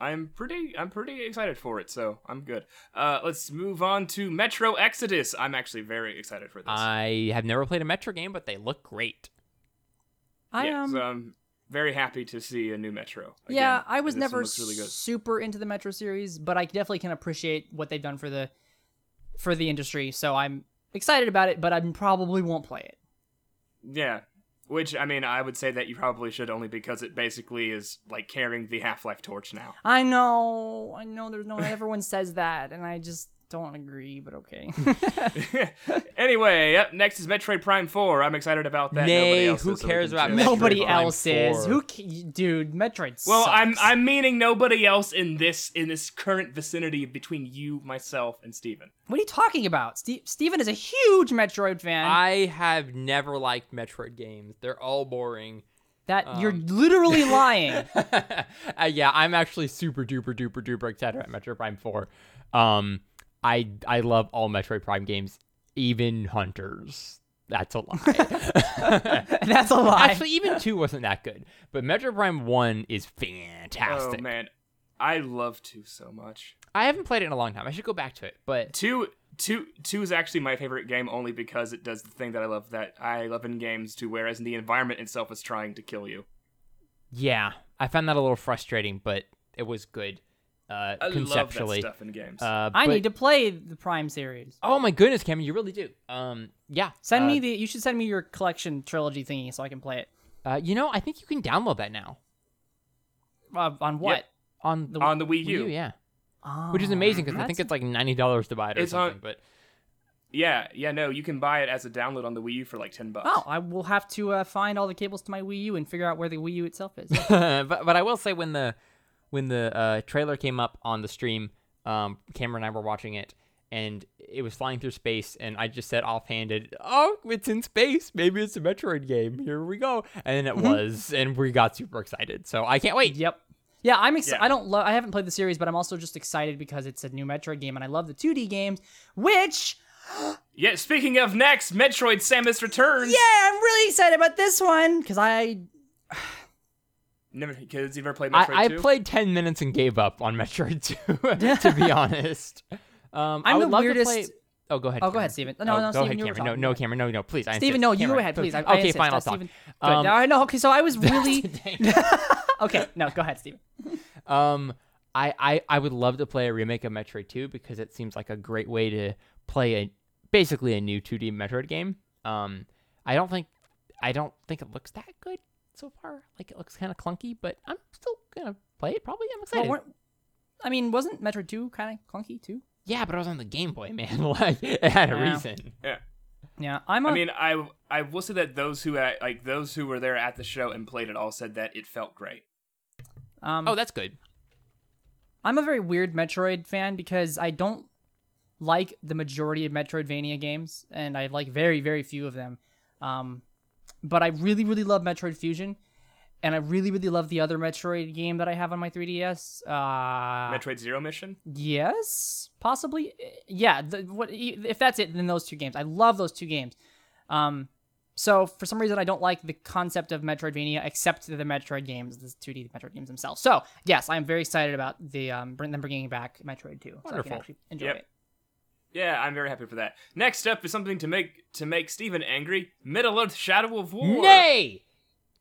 I'm pretty. I'm pretty excited for it. So I'm good. Uh, let's move on to Metro Exodus. I'm actually very excited for this. I have never played a Metro game, but they look great. I yeah, um, so I'm very happy to see a new Metro. yeah, I was never really good. super into the Metro series, but I definitely can appreciate what they've done for the for the industry. So I'm excited about it, but I probably won't play it. Yeah. Which I mean, I would say that you probably should only because it basically is like carrying the Half Life torch now. I know, I know. There's no everyone says that, and I just don't agree. But okay. anyway, up next is Metroid Prime 4. I'm excited about that. Nobody Nay, else who is, cares can about chill. Metroid Nobody Prime else is. Who, ca- dude? Metroid. Well, I'm. I'm meaning nobody else in this in this current vicinity between you, myself, and Steven. What are you talking about? Ste- Steven is a huge Metroid fan. I have never liked Metroid games. They're all boring. That you're literally lying. uh, yeah, I'm actually super duper duper duper excited about Metroid Prime 4. Um, I I love all Metroid Prime games, even Hunters. That's a lie. That's a lie. Actually, even two wasn't that good, but Metroid Prime One is fantastic. Oh man, I love two so much. I haven't played it in a long time. I should go back to it, but Two, two, two is actually my favorite game only because it does the thing that I love that I love in games too. Whereas the environment itself is trying to kill you. yeah, I found that a little frustrating, but it was good uh, I conceptually. love that stuff in games. Uh, I but- need to play the Prime series. Oh my goodness, Cameron, you really do. Um, yeah. Send uh, me the. You should send me your collection trilogy thingy so I can play it. Uh, you know, I think you can download that now Uh, on what? on the on the Wii Wii U. U, yeah. Oh, Which is amazing because I think that's- it's like ninety dollars to buy it or It's on- something. But Yeah, yeah, no, you can buy it as a download on the Wii U for like ten bucks. Oh, I will have to uh, find all the cables to my Wii U and figure out where the Wii U itself is. but but I will say when the when the uh, trailer came up on the stream, um, Cameron and I were watching it, and it was flying through space, and I just said offhanded, "Oh, it's in space. Maybe it's a Metroid game. Here we go." And then it was, and we got super excited. So I can't wait. Yep. Yeah, I'm excited. Yeah. I don't love. I haven't played the series, but I'm also just excited because it's a new Metroid game, and I love the 2D games. Which, Yeah, speaking of next, Metroid Samus Returns. yeah, I'm really excited about this one because I Never kids you ever played I, Metroid I 2? played ten minutes and gave up on Metroid Two. to be honest, um, I I'm would the love weirdest- to play. Oh, go ahead. Oh, go ahead, Cameron. Steven. No, Oh, no, go Steven, ahead, you were Cameron. No, no, Cameron. No, no, please. I Steven, insist. no, you Cameron, go ahead, please. I, I okay, insist. fine. I'll Uh, talk. Steven. Um, no, no, okay, so I was really okay. No, go ahead, Steven. Um, I, I I would love to play a remake of Metroid 2 because it seems like a great way to play a basically a new 2D Metroid game. Um, I don't think I don't think it looks that good so far. Like it looks kind of clunky, but I'm still gonna play it. Probably, I'm excited. weren't- I mean, wasn't Metroid 2 kind of clunky too? yeah, but I was on the Game Boy, man. like it had a Yeah. reason. Yeah. Yeah, I'm. A, I mean, I I will say that those who uh, like those who were there at the show and played it all said that it felt great. um, Oh, that's good. I'm a very weird Metroid fan because I don't like the majority of Metroidvania games, and I like very, very few of them. Um, but I really, really love Metroid Fusion, and I really, really love the other Metroid game that I have on my 3DS. Uh, Metroid Zero Mission. yes, possibly. Yeah, the, what if that's it? Then those two games. I love those two games. Um, so for some reason, I don't like the concept of Metroidvania, except the Metroid games, the 2D Metroid games themselves. So yes, I am very excited about the um, bring them bringing back Metroid 2. So I Wonderful. can actually enjoy Yep. it. Yeah, I'm very happy for that. Next up is something to make to make Steven angry. Middle Earth: Shadow of War. Nay.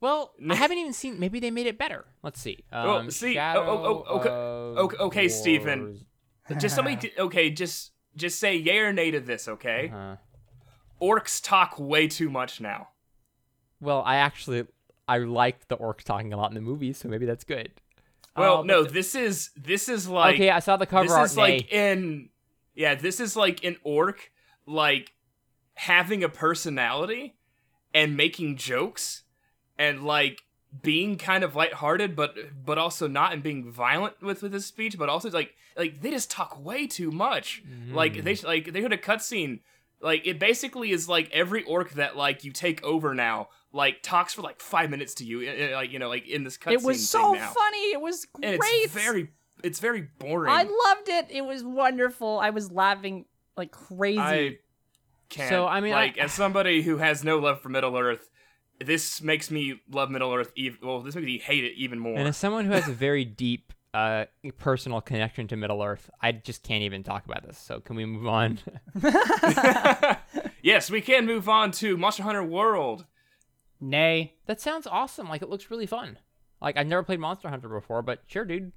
Well, I haven't even seen. Maybe they made it better. Let's see. Um, Oh, see, oh, oh, oh, okay- Shadow okay- Steven. Just somebody. Okay, just just say yay or nay to this. Okay. Uh, Orcs talk way too much now. well, I actually I liked the orcs talking a lot in the movies, so maybe that's good. Well, but no, this is this is like okay, I saw the cover this art. is like in yeah this is like an orc like having a personality and making jokes and like being kind of lighthearted but but also not and being violent with with his speech but also like like they just talk way too much like they like they had a cutscene like it basically is like every orc that like you take over now like talks for like five minutes to you uh, uh, like you know like in this cutscene It was so funny. It was great. and it's very it's very boring I loved it. It was wonderful. I was laughing like crazy. I can't. So, I mean, like I- as somebody who has no love for Middle Earth, this makes me love Middle Earth. Even well, this makes me hate it even more. and as someone who has a very deep uh, personal connection to Middle Earth, I just can't even talk about this. So can we move on? yes, we can move on to Monster Hunter World. Nay. that sounds awesome. Like it looks really fun. Like I've never played Monster Hunter before, but sure, dude.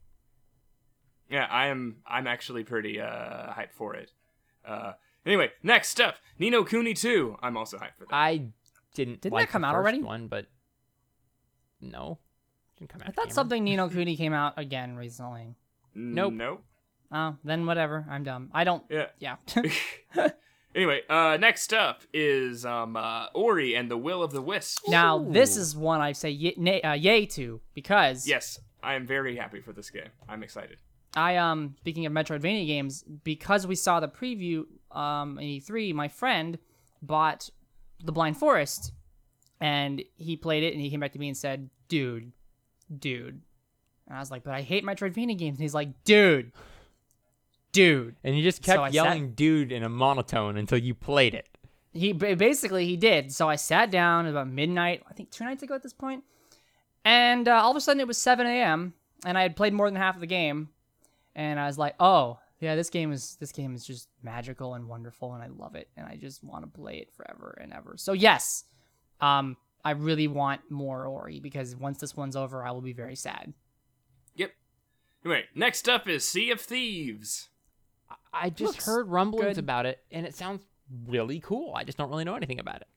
Yeah, I am. I'm actually pretty uh, hyped for it. Uh, anyway, next up, Ni no Kuni 2. I'm also hyped for that. I didn't. Didn't like that come out already? One, but no, didn't come out. I thought Cameron. something Ni no Kuni came out again recently. Nope. Nope. Oh, then whatever. I'm dumb. I don't. Yeah. Yeah. Anyway, uh, next up is um, uh, Ori and the Will of the Wisps. now this is one I say ye- nay, uh, yay to because Yes, I am very happy for this game. I'm excited. I um speaking of Metroidvania games, because we saw the preview um in E3, my friend bought The Blind Forest, and he played it, and he came back to me and said, "Dude, dude," and I was like, "But I hate Metroidvania games." And he's like, "Dude, dude." And you just So kept sat- yelling "dude" in a monotone until you played it. He basically he did. So I sat down about midnight, I think two nights ago at this point, and uh, all of a sudden it was 7 a.m. and I had played more than half of the game, and I was like, "Oh, yeah, this game is this game is just magical and wonderful, and I love it, and I just want to play it forever and ever." So yes, um, I really want more Ori because once this one's over, I will be very sad. Yep. Anyway, next up is Sea of Thieves. I just Looks heard rumblings good. about it, and it sounds really cool. I just don't really know anything about it.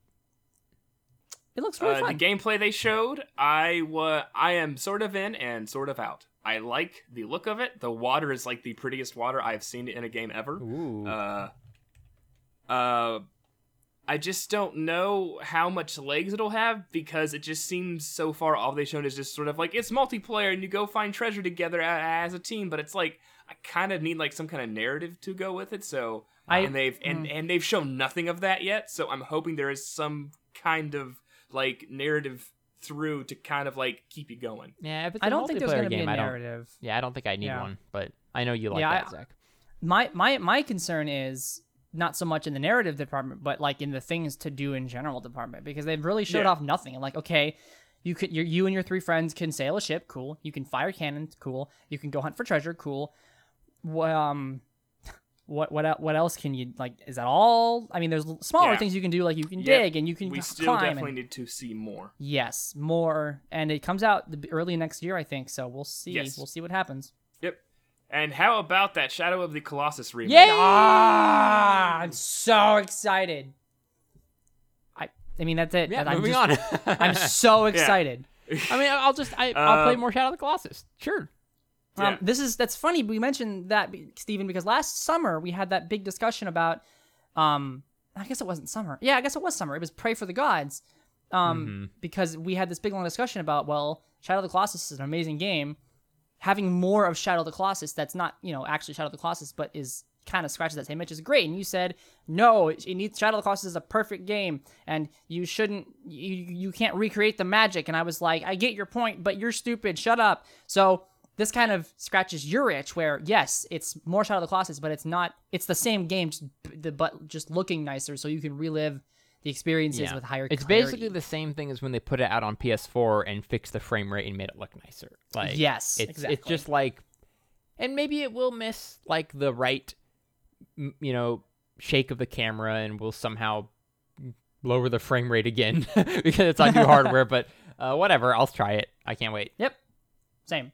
It looks really Uh, fun. the gameplay they showed, I wa- I am sort of in and sort of out. I like the look of it. The water is like the prettiest water I've seen in a game ever. Ooh. Uh, uh, I just don't know how much legs it'll have because it just seems so far all they've shown is just sort of like it's multiplayer and you go find treasure together as a team, but it's like I kind of need like some kind of narrative to go with it. So I- and they've and and they've shown nothing of that yet. So I'm hoping there is some kind of like narrative through to kind of like keep you going. yeah, if it's I a don't think there's going to be a a I don't. narrative. Yeah, I don't think I need Yeah. one, but I know you like Yeah, that, I- Zach. my my my concern is not so much in the narrative department, but like in the things to do in general department because they've really showed Yeah. off nothing. Like, okay, you could you you and your three friends can sail a ship, cool. You can fire cannons, cool. You can go hunt for treasure, cool. Wha- Um, what what what else can you like? Is that all? I mean, there's smaller Yeah. things you can do, like you can Yep. dig and you can We still climb. definitely and- need to see more. yes, more, and it comes out the, early next year, I think. So we'll see. Yes. We'll see what happens. Yep. And how about that Shadow of the Colossus remake? Yay! Ah, I'm so excited. I I mean that's it. Yeah, I'm moving just- on. I'm so excited. I mean, I'll just I, I'll play Uh, more Shadow of the Colossus. Sure. Yeah. Um, this is that's funny. We mentioned that Stephen because last summer we had that big discussion about. Um, I guess it wasn't summer. Yeah, I guess it was summer. It was Praey for the Gods. Um, because we had this big long discussion about well, Shadow of the Colossus is an amazing game. Having more of Shadow of the Colossus that's not you know actually Shadow of the Colossus, but is kind of scratches that same itch is great. And you said no, it, it needs Shadow of the Colossus is a perfect game, and you shouldn't you you can't recreate the magic. And I was like, I get your point, but you're stupid. Shut up. So this kind of scratches your itch where yes it's more shadow of the colossus but it's not it's the same game just the but just looking nicer so you can relive the experiences with higher It's clarity. basically the same thing as when they put it out on PS4 and fixed the frame rate and made it look nicer. Like Yes, it's it's just like, and maybe it will miss like the right, you know, shake of the camera and will somehow lower the frame rate again because it's on new hardware. But uh, whatever, I'll try it. I can't wait. yep same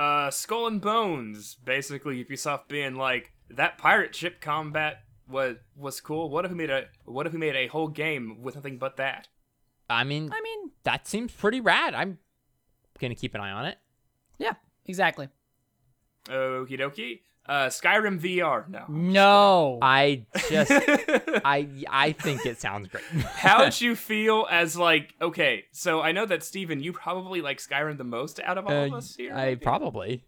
Uh, Skull and Bones. Basically, Ubisoft being like that pirate ship combat was was cool. What if we made a What if we made a whole game with nothing but that? I mean, i mean that seems pretty rad. I'm gonna keep an eye on it. yeah exactly Okie dokie. Uh, Skyrim VR. No. no I just, I, I think it sounds great. How'd you feel as like okay? So I know that Steven, you probably like Skyrim the most out of all of Uh, us here. I maybe? probably.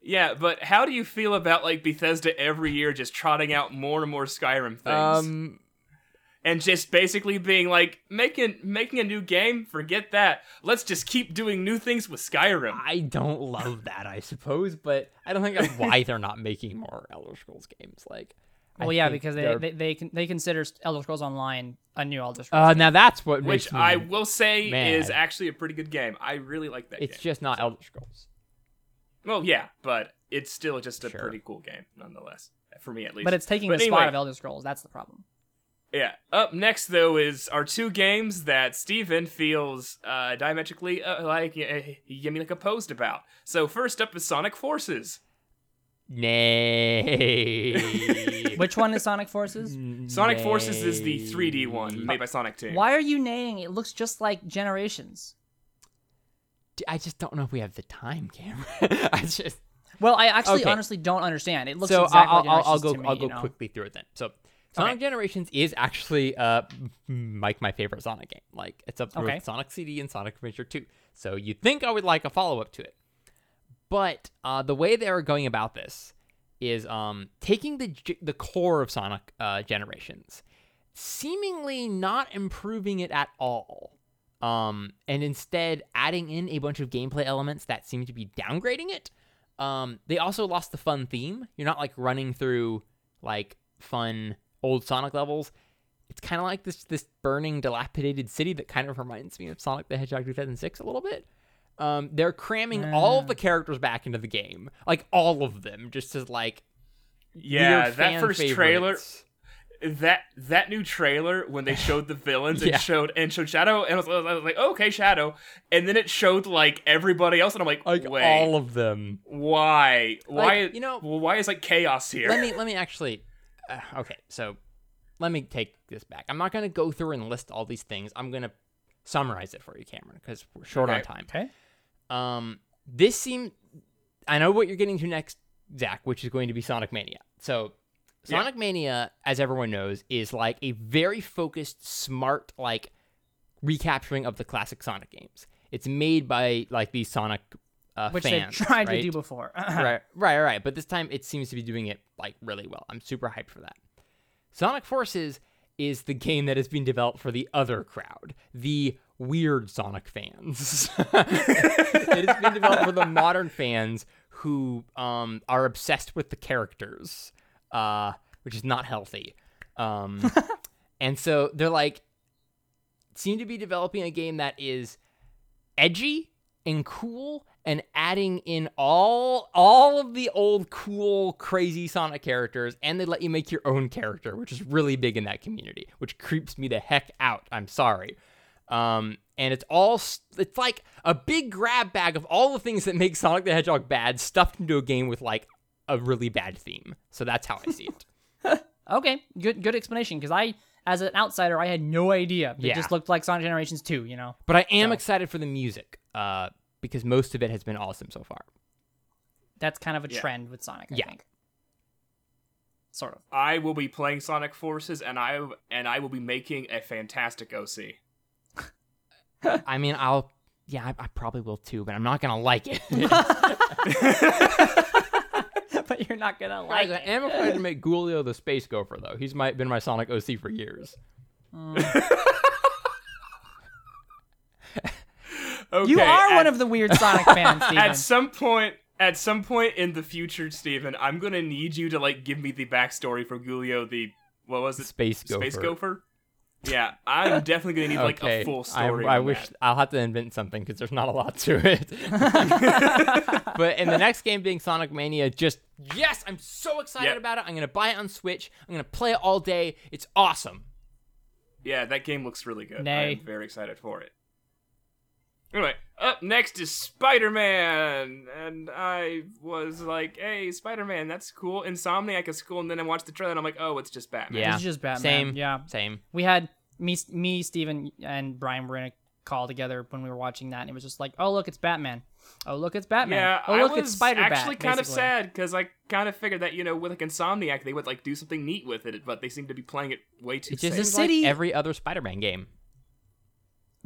Yeah, but how do you feel about like Bethesda every year just trotting out more and more Skyrim things? Um, and just basically being like making making a new game? Forget that. Let's just keep doing new things with skyrim. I don't love that, I suppose, but I don't think that's why they're not making more Elder Scrolls games. Like, I well yeah because they, they're- they they consider elder scrolls online a new elder scrolls uh, now that's what which makes me. i will say is actually a pretty good game. I really like that it's game. just not Elder Scrolls. well yeah but it's still just a Sure. pretty cool game nonetheless for me at least. But it's taking But the anyway, spot of elder scrolls that's the problem yeah up next though is our two games that steven feels uh diametrically uh, like uh, you mean like opposed about so first up is sonic forces Nay. which one is sonic forces sonic forces is the 3d one made by sonic team why are you naying it looks just like generations I just don't know if we have the time, Cameron. I just Well, I actually Okay. honestly don't understand. It looks so exactly I'll, like I'll, I'll go to me, I'll you go know? quickly through it then. So Sonic Generations is actually uh like my favorite Sonic game. Like it's up Okay. with Sonic CD and Sonic Adventure 2. So you'd think I would like a follow up to it. But uh, the way they are going about this is um taking the the core of Sonic uh, Generations seemingly not improving it at all. Um, and instead adding in a bunch of gameplay elements that seem to be downgrading it. Um, they also lost the fun theme. You're not like running through like fun old Sonic levels. It's kind of like this this burning, dilapidated city that kind of reminds me of Sonic the Hedgehog 2006 a little bit. Um, they're cramming all of the characters back into the game, like all of them, just as like Yeah, that first trailer, that that new trailer when they showed the villains Yeah. and showed and showed Shadow and I was, I was like, okay, Shadow, and then it showed like everybody else, and I'm like, like wait, all of them. why, why, Like, you know- well, why is like chaos here? let me let me actually uh, okay so let me take this back. I'm not going to go through and list all these things. I'm going to summarize it for you cameron because we're short on time. Okay. um this seemed i know what you're getting to next zach which is going to be sonic mania. So Yeah. sonic mania as everyone knows is like a very focused smart like recapturing of the classic sonic games. It's made by like these sonic uh, Which fans, they've tried right? to do before. right, right, right. But this time it seems to be doing it like really well. I'm super hyped for that. Sonic Forces is the game that has been developed for the other crowd, the weird Sonic fans. it has been developed for the modern fans who um, are obsessed with the characters, uh, which is not healthy. Um, and so they're like, seem to be developing a game that is edgy and cool and adding in all all of the old cool crazy sonic characters and they let you make your own character which is really big in that community which creeps me the heck out i'm sorry um and it's all it's like a big grab bag of all the things that make sonic the hedgehog bad stuffed into a game with like a really bad theme so that's how i see it okay, good good explanation. Because I, as an outsider, I had no idea. It Yeah. just looked like Sonic Generations 2. You know. but i am So- excited for the music uh because most of it has been awesome so far That's kind of a Yeah. trend with Sonic. I Yeah. think. Sort of. I will be playing Sonic Forces, and I and I will be making a fantastic OC. I mean, I'll. Yeah, I, I probably will too, but I'm not gonna like it. but you're not gonna Guys, like I it. am excited to make Gulio the Space Gopher, though. He's my, been my Sonic OC for years. Okay, You are at, one of the weird Sonic fans, Steven. At some point, at some point in the future, Steven, I'm gonna need you to like give me the backstory for Gulio, the what was it? Space Gopher. Space Gopher. Yeah, I'm definitely gonna need like okay, a full I, story. I on wish that. I'll have to invent something because there's not a lot to it. but in the next game being Sonic Mania, just yes, I'm so excited Yep. about it. I'm gonna buy it on Switch. I'm gonna play it all day. It's awesome. Yeah, that game looks really good. Nay. I'm very excited for it. Anyway, up next is Spider Man, and I was like, "Hey, Spider Man, that's cool." Insomniac is cool, and then I watched the trailer, and I'm like, "Oh, it's just Batman." Yeah, It's just Batman. Same. Yeah. same. We had me, me, Steven, and Brian were in a call together when we were watching that, and it was just like, oh look, it's Batman. Oh look, it's Batman. Yeah, oh I look, was it's Spider Man. actually kind of sad because I kind of figured that you know with like Insomniac they would like do something neat with it, but they seem to be playing it way too It just safe. The like city- every other Spider-Man game.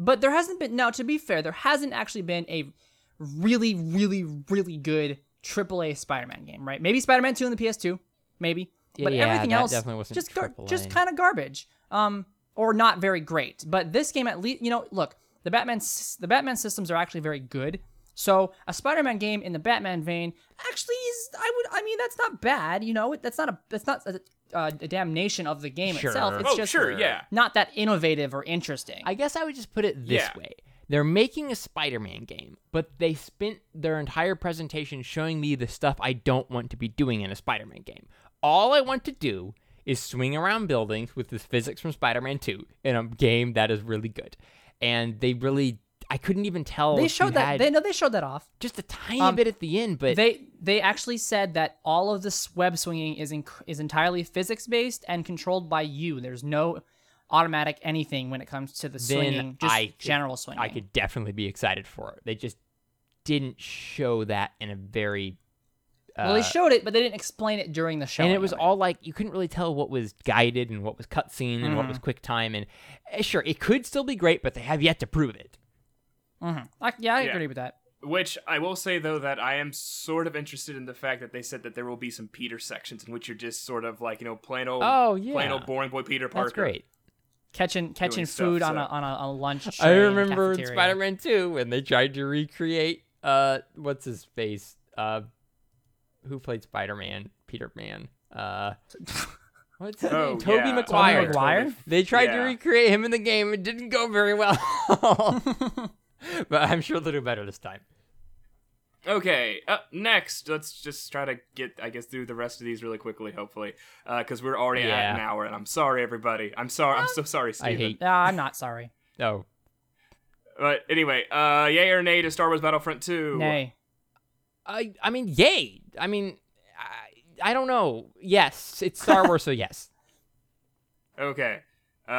But there hasn't been. Now, to be fair, there hasn't actually been a really, really, really good AAA Spider-Man game, right? Maybe Spider-Man 2 on the PS2, maybe. but Yeah, everything else definitely wasn't just gar- just kind of garbage. Um, or not very great. But this game, at least, you know, look, the Batman the Batman systems are actually very good. So a Spider-Man game in the Batman vein actually is. I would. I mean, that's not bad. You know, that's not a. That's not a, uh, damnation of the game itself. It's oh, just sure, yeah. not that innovative or interesting. I guess I would just put it this Yeah. way. They're making a Spider-Man game, but they spent their entire presentation showing me the stuff I don't want to be doing in a Spider-Man game. All I want to do is swing around buildings with this physics from Spider-Man 2 in a game that is really good. And they really I couldn't even tell they showed that. They no, they showed that off. just a tiny Um, bit at the end, but they they actually said that all of this web swinging is in, is entirely physics based and controlled by you. There's no automatic anything when it comes to the swinging, just I could- general swinging. I could definitely be excited for it. They just didn't show that in a very uh, well, they showed it, but they didn't explain it during the show. and it was all like you couldn't really tell what was guided and what was cutscene and what was quick time and eh, sure it could still be great but they have yet to prove it Mhm. I, yeah, I Yeah. agree with that. Which I will say though that I am sort of interested in the fact that they said that there will be some Peter sections in which you're just sort of like you know plain old Oh, yeah plain old boring boy Peter Parker. that's great catching catching stuff, food on so- a on a, on a lunch. I tray in a remember in. Spider-Man 2 when they tried to recreate uh what's his face? Uh who played Spider-Man? Peter Man. Uh What's his Oh, name? Tobey yeah. Maguire. Tobey Maguire? They tried to recreate him in the game. It didn't go very well. but I'm sure they'll do better this time. Okay, up next, let's just try to get, I guess, through the rest of these really quickly, hopefully, because we're already at an hour, and I'm sorry, everybody. I'm sorry. I'm so sorry, I Steven. hate. Ah, I'm not sorry. Oh, But anyway, uh, yay or nay to Star Wars Battlefront 2? Nay. I I mean, yay. I mean, I, I don't know. Yes, it's Star Wars, so yes. Okay. Uh,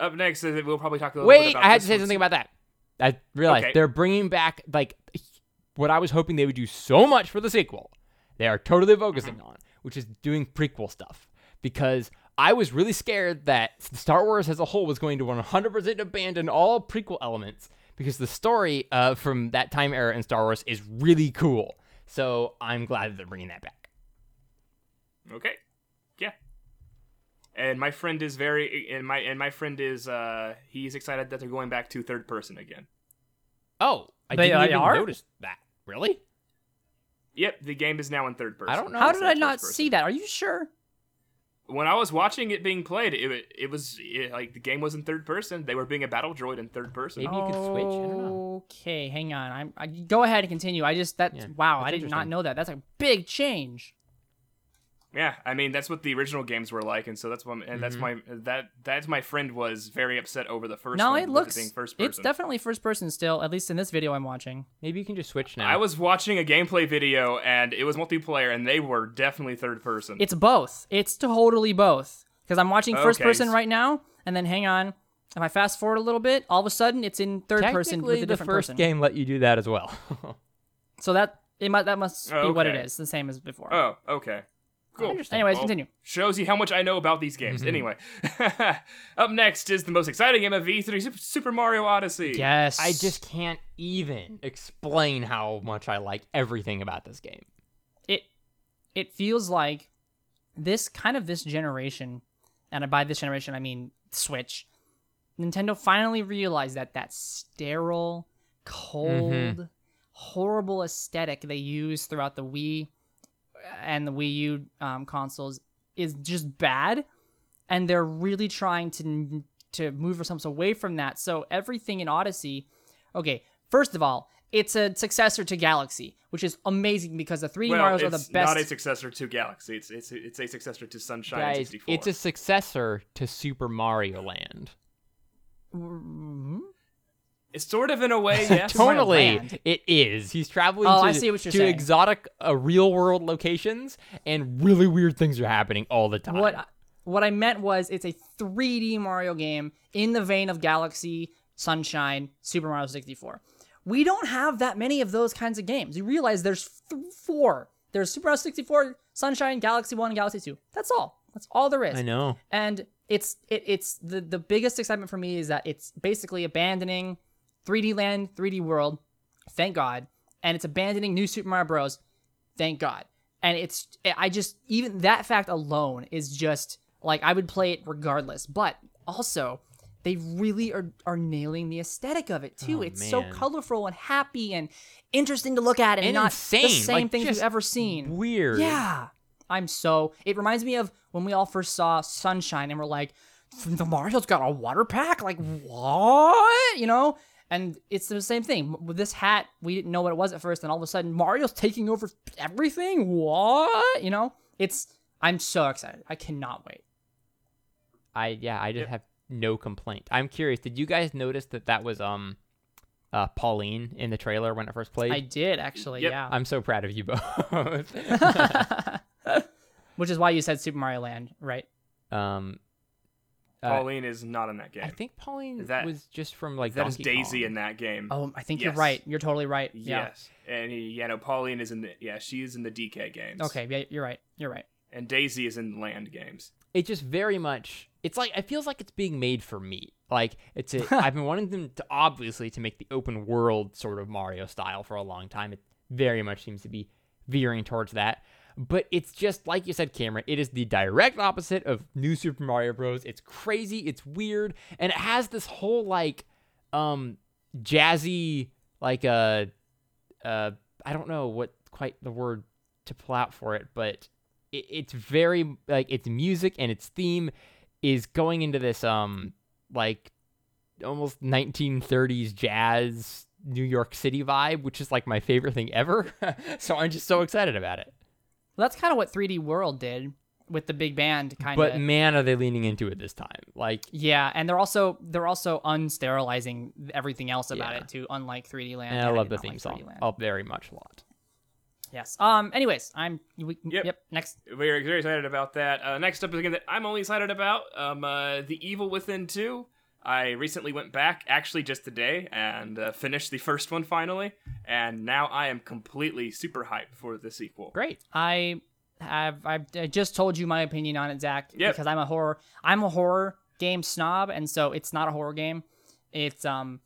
up next, is we'll probably talk a little bit Wait, about I had to say something about that. I realized Okay. they're bringing back like what I was hoping they would do so much for the sequel. They are totally focusing Mm-hmm. on, which is doing prequel stuff. Because I was really scared that Star Wars as a whole was going to 100% abandon all prequel elements because the story uh, from that time era in Star Wars is really cool. So I'm glad that they're bringing that back. Okay. Yeah. And my friend is very, and my and my friend is, uh, he's excited that they're going back to third person again. Oh, I They- didn't they even are? notice that. Really? Yep, the game is now in third person. I don't know. How did I not person. see that? Are you sure? When I was watching it being played, it it was it, like the game was in third person. They were being a battle droid in third person. Maybe you could switch. I don't know. Okay, hang on. I'm I, go ahead and continue. I just that Yeah, wow, I did not know that. That's a big change. Yeah, I mean that's what the original games were like, and so that's why, and that's mm-hmm. my that that's my friend was very upset over the first. no, one it looks being first person. it's definitely first person still. At least in this video I'm watching. Maybe you can just switch now. I was watching a gameplay video, and it was multiplayer, and they were definitely third person. It's both. It's totally both. Because I'm watching first Okay, person right now, and then hang on. If I fast forward a little bit, all of a sudden it's in third person with a the different first person. game let you do that as well. So that it might that must Oh, be what it is, the same as before. oh, okay, cool. Anyways, Well, continue. Shows you how much I know about these games. Mm-hmm. Anyway, up next is the most exciting game of E3, Super Mario Odyssey. Yes. I just can't even explain how much I like everything about this game. it it feels like this kind of this generation, and by this generation I mean Switch. Nintendo finally realized that that sterile, cold, horrible aesthetic they use throughout the Wii and the Wii U um, consoles is just bad, and they're really trying to to move themselves away from that. So everything in Odyssey, okay, first of all, it's a successor to Galaxy, which is amazing because the 3D Well, Mario's are the best. not a successor to Galaxy. It's it's it's a successor to Sunshine Guys, 64. it's a successor to Super Mario Land. It's sort of in a way, yes. Mario Totally, it is. He's traveling Oh, to, I see what you're to exotic, uh, real world locations, and really weird things are happening all the time. What what I meant was it's a 3D Mario game in the vein of Galaxy, Sunshine, Super Mario 64. We don't have that many of those kinds of games. You realize there's th- four. There's Super Mario 64, Sunshine, Galaxy 1, and Galaxy 2. That's all. That's all there is. I know. And it's it, it's the the biggest excitement for me is that it's basically abandoning 3D Land, 3D World, thank God, and it's abandoning New Super Mario Bros. Thank God. And it's I just even that fact alone is just like I would play it regardless. But also they really are are nailing the aesthetic of it too. Oh, it's so colorful and happy and interesting to look at and, And not insane, the same like, things you've ever seen. Weird. Yeah. I'm so. It reminds me of when we all first saw Sunshine and we're like, the Mario's got a water pack? Like, what? You know? And it's the same thing. With this hat, we didn't know what it was at first, and all of a sudden, Mario's taking over everything? What? You know? It's. I'm so excited. I cannot wait. I yeah, I just have no complaint. I'm curious. Did you guys notice that that was um, uh, Pauline in the trailer when it first played? I did, actually, Yep. yeah. I'm so proud of you both. Which is why you said Super Mario Land, right? um, Uh, Pauline is not in that game. I think Pauline That- was just from like that is Donkey Daisy Kong. in that game. Oh, I think you're right. You're totally right. Yeah. Yes. And he, yeah, no, Pauline is in the yeah, she's in the DK games. Okay, yeah, you're right. You're right. And Daisy is in Land games. it just very much it's like it feels like it's being made for me like it's a i've been wanting them to obviously to make the open world sort of mario style for a long time it very much seems to be veering towards that but it's just like you said, Cameron. It is the direct opposite of New Super Mario Bros. It's crazy, it's weird, and it has this whole like, um, jazzy like uh, uh, I don't know what quite the word to pull out for it, but it, it's very like its music and its theme is going into this um like almost 1930s jazz New York City vibe, which is like my favorite thing ever. so I'm just so excited about it. Well, that's kind of what 3D World did with the big band, kind of. But of. man, are they leaning into it this time? Like, yeah, and they're also they're also unsterilizing everything else about Yeah. it too, unlike 3D Land. and I did love the theme like song. Oh, very much a lot. Yes. Um. Anyways, I'm. We, Yep. yep. Next. We're very excited about that. Uh, next up is a game that I'm only excited about. Um, uh, The Evil Within 2. I recently went back, actually just today, and uh, finished the first one finally. And now I am completely super hyped for the sequel. Great. I have. I've, I just told you my opinion on it, Zach. Yep. Because I'm a horror. I'm a horror game snob, and so it's not a horror game. It's um.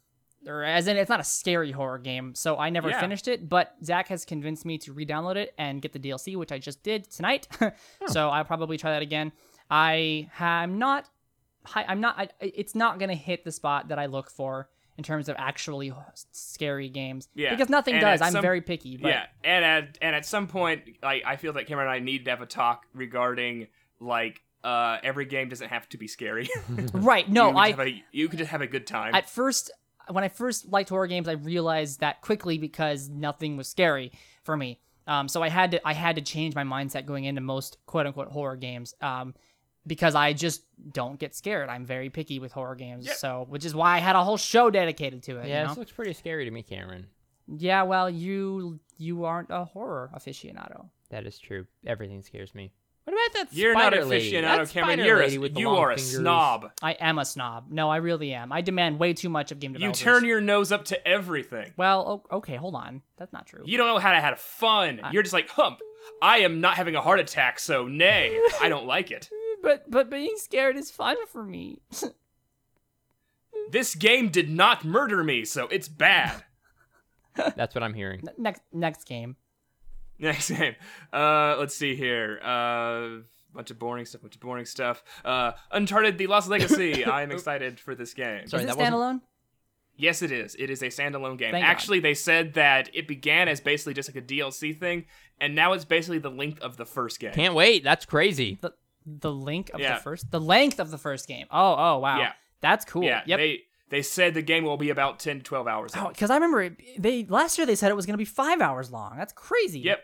Or as in, it's not a scary horror game, so I never Yeah. finished it. But Zach has convinced me to re-download it and get the DLC, which I just did tonight. So I'll probably try that again. I am not hi- I'm not. I, it's not gonna hit the spot that I look for in terms of actually scary games. Yeah, Because nothing and does. I'm some- very picky. But Yeah, and at and at some point, I I feel that Cameron and I need to have a talk regarding like uh every game doesn't have to be scary. Right. No, you I a, you could just have a good time. at first when I first liked horror games, I realized that quickly because nothing was scary for me. Um, so I had to I had to change my mindset going into most quote unquote horror games. Um, because I just don't get scared. I'm very picky with horror games. Yep. So which is why I had a whole show dedicated to it. Yeah, you know? this looks pretty scary to me, Cameron. Yeah, well, you you aren't a horror aficionado. That is true. Everything scares me. What about that You're not spider an lady? aficionado, That Cameron. You're a, with you are a fingers. snob. I am a snob. No, I really am. I demand way too much of game development. You turn your nose up to everything. Well, okay, hold on. That's not true. You don't know how to have fun. You're just like, hump. I am not having a heart attack, so nay, I don't like it. But but being scared is fun for me. This game did not murder me, so it's bad. That's what I'm hearing. next next game. Next game. Uh, let's see here. Uh, bunch of boring stuff. Bunch of boring stuff. Uh, Uncharted: The Lost Legacy. I am excited for this game. Sorry, is it that wasn't- standalone? Yes, it is. It is a standalone game. Thank God. Actually, they said that it began as basically just like a DLC thing, and now it's basically the length of the first game. Can't wait. That's crazy. The the link of Yeah. the first the length of the first game. Oh oh wow. Yeah. That's cool. Yeah, yep. they they said the game will be about ten to twelve hours. Oh, because I remember it, they last year they said it was gonna be five hours long. That's crazy. Yep.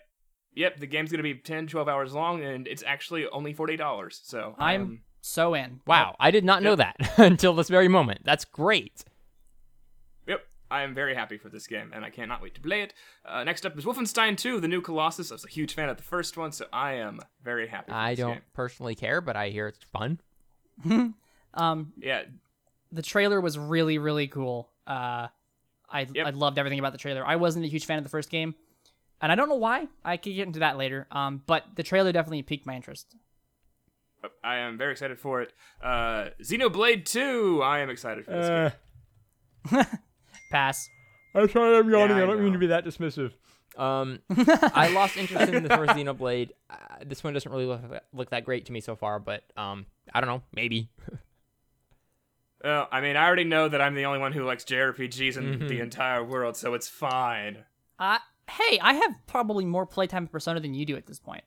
Yep, the game's gonna be 10, 12 hours long, and it's actually only forty dollars. So I'm um, so in. Wow, I did not know Yep. that until this very moment. That's great. Yep, I am very happy for this game, and I cannot wait to play it. Uh, next up is Wolfenstein 2: The New Colossus. I was a huge fan of the first one, so I am very happy. For I this don't Game. personally care, but I hear it's fun. Um, Yeah, the trailer was really really cool. Uh, I Yep. I loved everything about the trailer. I wasn't a huge fan of the first game, and I don't know why. I could get into that later. Um, but the trailer definitely piqued my interest. I am very excited for it. Uh, Xenoblade 2. I am excited for this game. Pass. I'm sorry, I'm yawning. I don't mean to be that dismissive. Um, I lost interest in the first Xenoblade. Uh, this one doesn't really look, look that great to me so far, but um, I don't know, maybe. Well, I mean, I already know that I'm the only one who likes JRPGs in Mm-hmm. the entire world, so it's fine. Uh, hey, I have probably more playtime of Persona than you do at this point.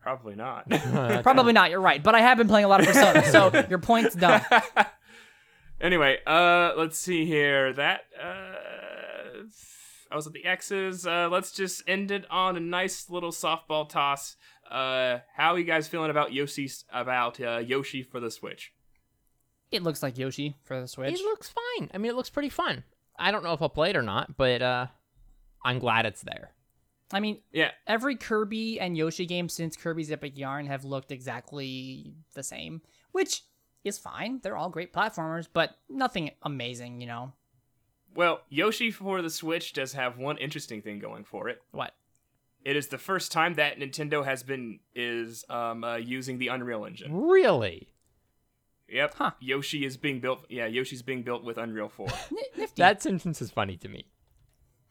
Probably not. Probably not. You're right, but I have been playing a lot of Persona, so your point's done. Anyway, uh, let's see here. That uh, I was at the X's. Uh, let's just end it on a nice little softball toss. Uh, how are you guys feeling about Yoshi's about uh, Yoshi for the Switch? It looks like Yoshi for the Switch. It looks fine. I mean, it looks pretty fun. I don't know if I'll play it or not, but uh, I'm glad it's there. I mean, Yeah, every Kirby and Yoshi game since Kirby's Epic Yarn have looked exactly the same, which is fine. They're all great platformers, but nothing amazing, you know. well, Yoshi for the Switch does have one interesting thing going for it. What? It is the first time that Nintendo has been is um, uh, using the Unreal Engine. Really? Yep, Huh. Yoshi is being built. Yeah, Yoshi's being built with Unreal 4. Nifty. That sentence is funny to me.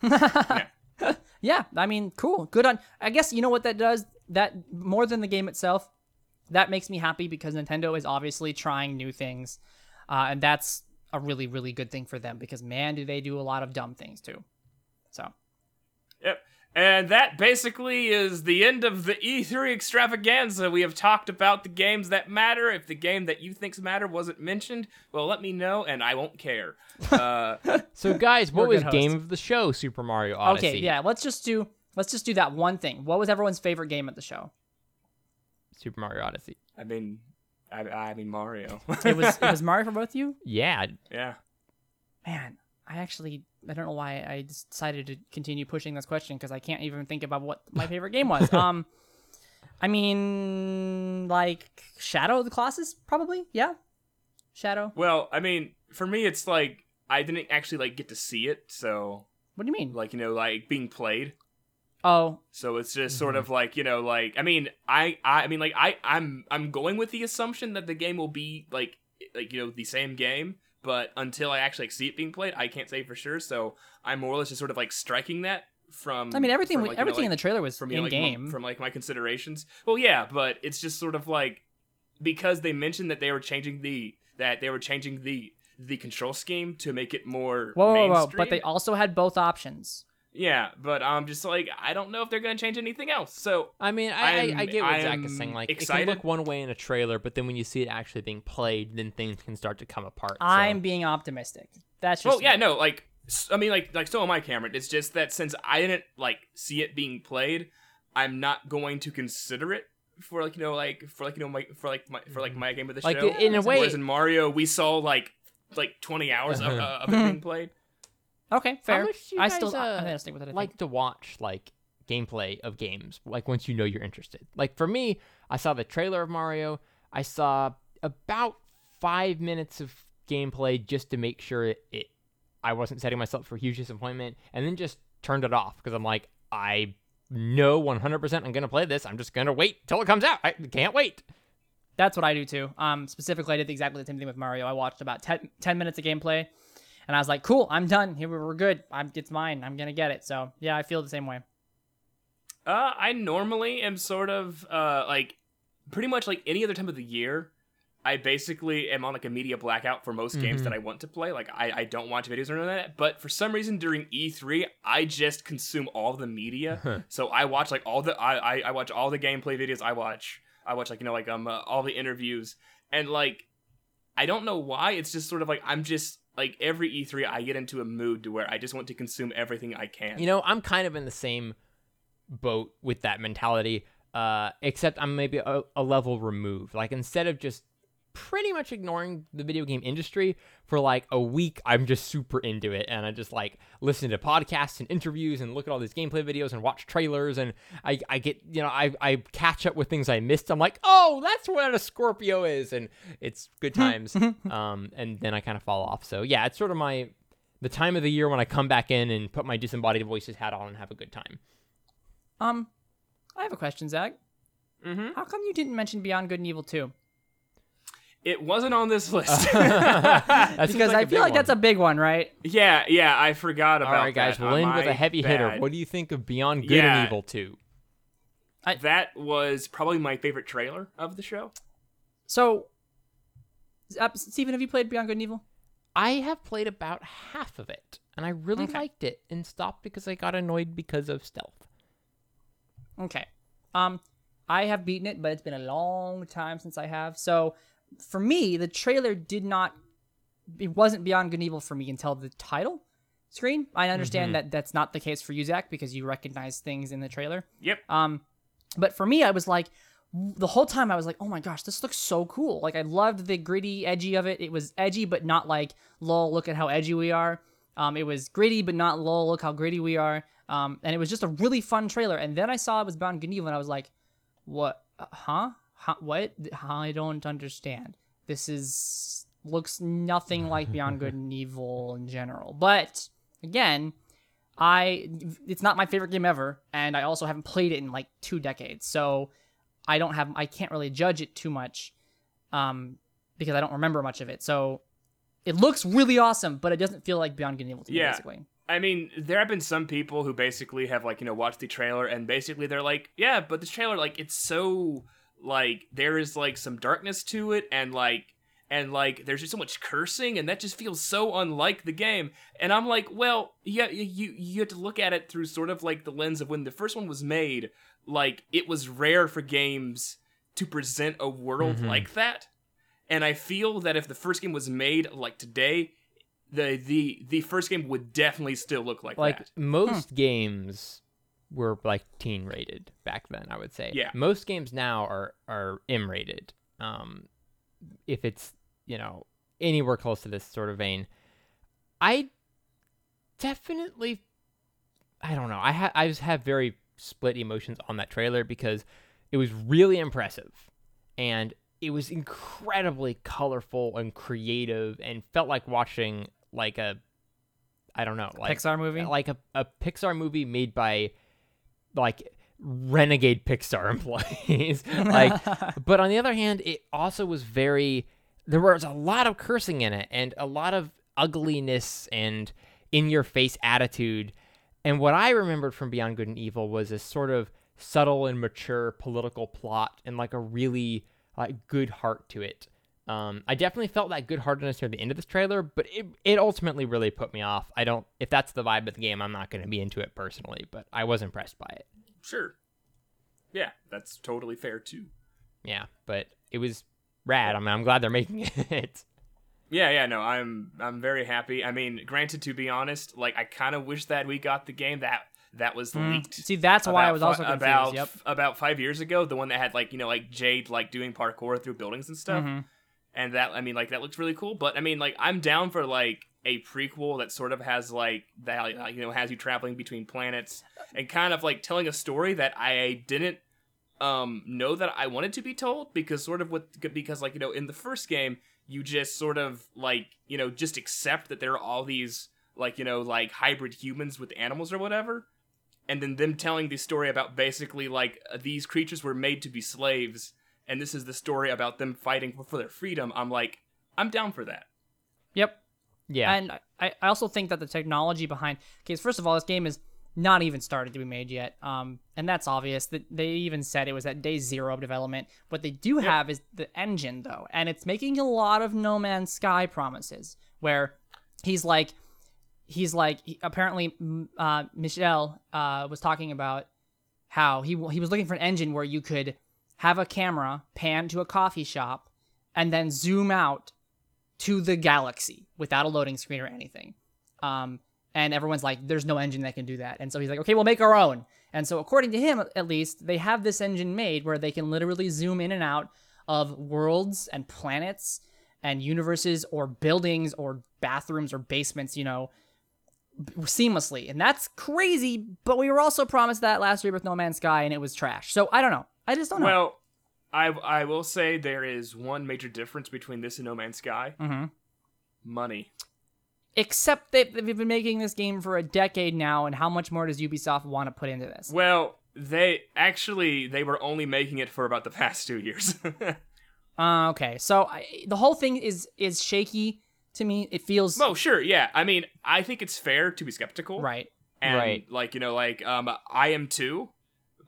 yeah. yeah, I mean, cool, good on. I guess you know what that does. That more than the game itself, that makes me happy because Nintendo is obviously trying new things, uh, and that's a really really good thing for them because man, do they do a lot of dumb things too. So Yep. And that basically is the end of the E3 extravaganza. We have talked about the games that matter. If the game that you think's matter wasn't mentioned, well, let me know, and I won't care. Uh, So, guys, what was good game of the show? Super Mario Odyssey. okay, yeah, let's just do let's just do that one thing. What was everyone's favorite game at the show? Super Mario Odyssey. I mean, I, I mean Mario. It was it was Mario for both of you. Yeah, yeah. Man, I actually I don't know why I decided to continue pushing this question because I can't even think about what my favorite game was. Um, I mean, like Shadow of the Colossus, probably. Yeah, Shadow. Well, I mean, for me, it's like I didn't actually like get to see it, so What do you mean? like you know, like being played. Oh, So it's just sort mm-hmm. of like you know, like I mean, I, I, I mean, like I, I'm, I'm going with the assumption that the game will be like, like you know, the same game. But until I actually like, see it being played, I can't say for sure. So I'm more or less just sort of like striking that from. I mean everything. from, like, you know, everything in the trailer was from you know, in like, mo- game. from like my considerations. Well, yeah, but it's just sort of like because they mentioned that they were changing the that they were changing the the control scheme to make it more whoa, whoa, whoa! But they also had both options. Yeah, but I'm just like I don't know if they're gonna change anything else. So I mean, I, I, I I'm- get what I Zach is saying. Like, it excited. can look one way in a trailer, but then when you see it actually being played, then things can start to come apart. so- I'm being optimistic. That's just Well, yeah, no, like I mean, like like so am I, Cameron. It's just that since I didn't like see it being played, I'm not going to consider it for like you know like for like you know my for like my for like my game of the Like, show. in a way- whereas in Mario, we saw like like 20 hours of, uh, of it being played. Okay. Fair. much do you I guys, still uh, I'm gonna stick with it. I think. like to watch like gameplay of games like once you know you're interested like for me i saw the trailer of mario i saw about five minutes of gameplay just to make sure it, it i wasn't setting myself for huge disappointment and then just turned it off because i'm like i know 100% i'm gonna play this i'm just gonna wait till it comes out i can't wait That's what I do too. Um, specifically, I did exactly the same thing with Mario. I watched about 10, 10 minutes of gameplay, and I was like, "Cool, I'm done. Here we're good. I'm, it's mine. I'm gonna get it." So yeah, I feel the same way. Uh, I normally am sort of uh like pretty much like any other time of the year. I basically am on like a media blackout for most games that I want to play. Like I, I don't watch videos or none of that. But for some reason during E3, I just consume all the media. so I watch like all the I, I I watch all the gameplay videos. I watch I watch like you know like um uh, all the interviews and like I don't know why. It's just sort of like I'm just like every E3 I get into a mood to where I just want to consume everything I can. You know, I'm kind of in the same boat with that mentality, uh, except I'm maybe a, a level removed. Like instead of just pretty much ignoring the video game industry for like a week, I'm just super into it, and I just like listen to podcasts and interviews and look at all these gameplay videos and watch trailers, and I, I get you know I I catch up with things I missed. I'm like, oh, that's what a Scorpio is, and it's good times. um, and then I kind of fall off. So yeah, it's sort of my the time of the year when I come back in and put my disembodied voices hat on and have a good time. Um, I have a question, Zach. Mhm. How come you didn't mention Beyond Good and Evil 2? It wasn't on this list. That Because like I a feel big like that's a big one, right? Yeah, yeah, I forgot about that. All right, guys. We'll end with a My heavy hitter. What do you think of Beyond Good Yeah. and Evil 2? That was probably my favorite trailer of the show. So, uh, Stephen, have you played Beyond Good and Evil? I have played about half of it, and I really Okay. liked it, and stopped because I got annoyed because of stealth. Okay. Um, I have beaten it, but it's been a long time since I have. So, for me, the trailer did not. It wasn't Beyond Good and Evil for me until the title screen. I understand that that's not the case for you, Zach, because you recognize things in the trailer. Yep. Um, but for me, I was like, the whole time I was like, oh my gosh, this looks so cool. Like I loved the gritty, edgy of it. It was edgy, but not like, lol, look at how edgy we are. Um, it was gritty, but not lol, look how gritty we are. Um, and it was just a really fun trailer. And then I saw it was Beyond Good and Evil, and I was like, what? Uh, huh? Huh? What? I don't understand. This is looks nothing like Beyond Good and Evil in general. But again, I it's not my favorite game ever, and I also haven't played it in like two decades, so I don't have I can't really judge it too much, um, because I don't remember much of it. So it looks really awesome, but it doesn't feel like Beyond Good and Evil to me, Yeah. basically. I mean, there have been some people who basically have like you know watched the trailer and basically they're like, yeah, but this trailer like it's so like there is like some darkness to it and like and like there's just so much cursing and that just feels so unlike the game. And i'm like well yeah you you have to look at it through sort of like the lens of when the first one was made like it was rare for games to present a world mm-hmm. like that. And i feel that if the first game was made like today the the the first game would definitely still look like, like that. most hmm. games were like teen rated back then i would say Yeah. most games now are are m rated um if it's you know anywhere close to this sort of vein i definitely i don't know i ha- i just have very split emotions on that trailer because it was really impressive and it was incredibly colorful and creative and felt like watching like a i don't know like Pixar movie? like a, a pixar movie made by like renegade pixar employees. Like but on the other hand it also was very there was a lot of cursing in it and a lot of ugliness and in your face attitude. And what i remembered from beyond good and evil was a sort of subtle and mature political plot and like a really like good heart to it um, I definitely felt that good heartedness near the end of this trailer, but it, it ultimately really put me off. I don't, if that's the vibe of the game, I'm not going to be into it personally, but I was impressed by it. sure yeah that's totally fair too Yeah, but it was rad. I mean, I'm glad they're making it. Yeah, yeah, no, I'm I'm very happy. I mean, granted, to be honest, like I kind of wish that we got the game that that was leaked. See, that's why I was also confused. about yep. about five years ago, the one that had like you know like Jade like doing parkour through buildings and stuff, Mm-hmm. And that I mean like that looks really cool. But I mean like I'm down for like a prequel that sort of has like that you know has you traveling between planets and kind of like telling a story that I didn't um know that I wanted to be told because sort of with because like you know in the first game you just sort of like you know just accept that there are all these like you know like hybrid humans with animals or whatever and then them telling the story about basically like these creatures were made to be slaves and this is the story about them fighting for, for their freedom i'm like i'm down for that Yep. Yeah. And I, I also think that the technology behind okay, first of all, this game is not even started to be made yet. Um, and that's obvious. That they even said it was at day zero of development. What they do have is the engine though, and it's making a lot of No Man's Sky promises where he's like, he's like, he- apparently, uh, Michel uh, was talking about how he he was looking for an engine where you could have a camera pan to a coffee shop and then zoom out to the galaxy without a loading screen or anything. Um, and everyone's like, there's no engine that can do that. And so he's like, okay, we'll make our own. And so, according to him, at least, they have this engine made where they can literally zoom in and out of worlds and planets and universes or buildings or bathrooms or basements, you know, seamlessly. And that's crazy. But we were also promised that last year with No Man's Sky and it was trash. So I don't know. I just don't know. well i i will say there is one major difference between this and no man's sky Mhm. money Except that they've been making this game for a decade now, and how much more does Ubisoft want to put into this? well they actually they were only making it for about the past two years Uh, okay, so I, the whole thing is is shaky to me. It feels oh sure yeah i mean i think it's fair to be skeptical right. and Right. like you know like um i am too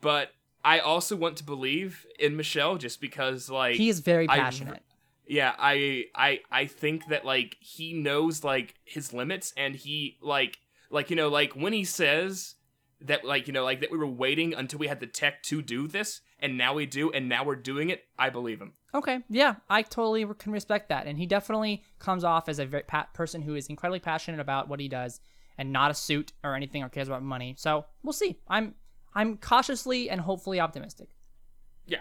but i also want to believe in michel just because like He is very I- passionate. yeah i i i think that like he knows like his limits and he like like you know like when he says that like you know like that we were waiting until we had the tech to do this and now we do and now we're doing it i believe him Okay, yeah, I totally can respect that, and he definitely comes off as a very pa- person who is incredibly passionate about what he does, and not a suit or anything or cares about money. So we'll see. I'm I'm cautiously and hopefully optimistic. yeah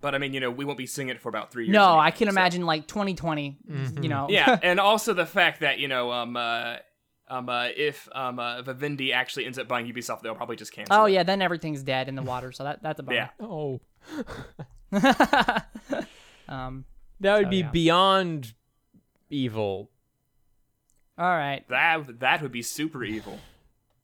but i mean you know we won't be seeing it for about three years No, anyway, I can so- imagine like 2020. You know, yeah, and also the fact that you know, um, uh, um, uh, if um, uh, Vivendi actually ends up buying Ubisoft, they'll probably just cancel. Oh it. yeah, then everything's dead in the water. So that that's a bummer. yeah. oh. Um. That would So, be yeah. beyond evil. All right. That that would be super evil.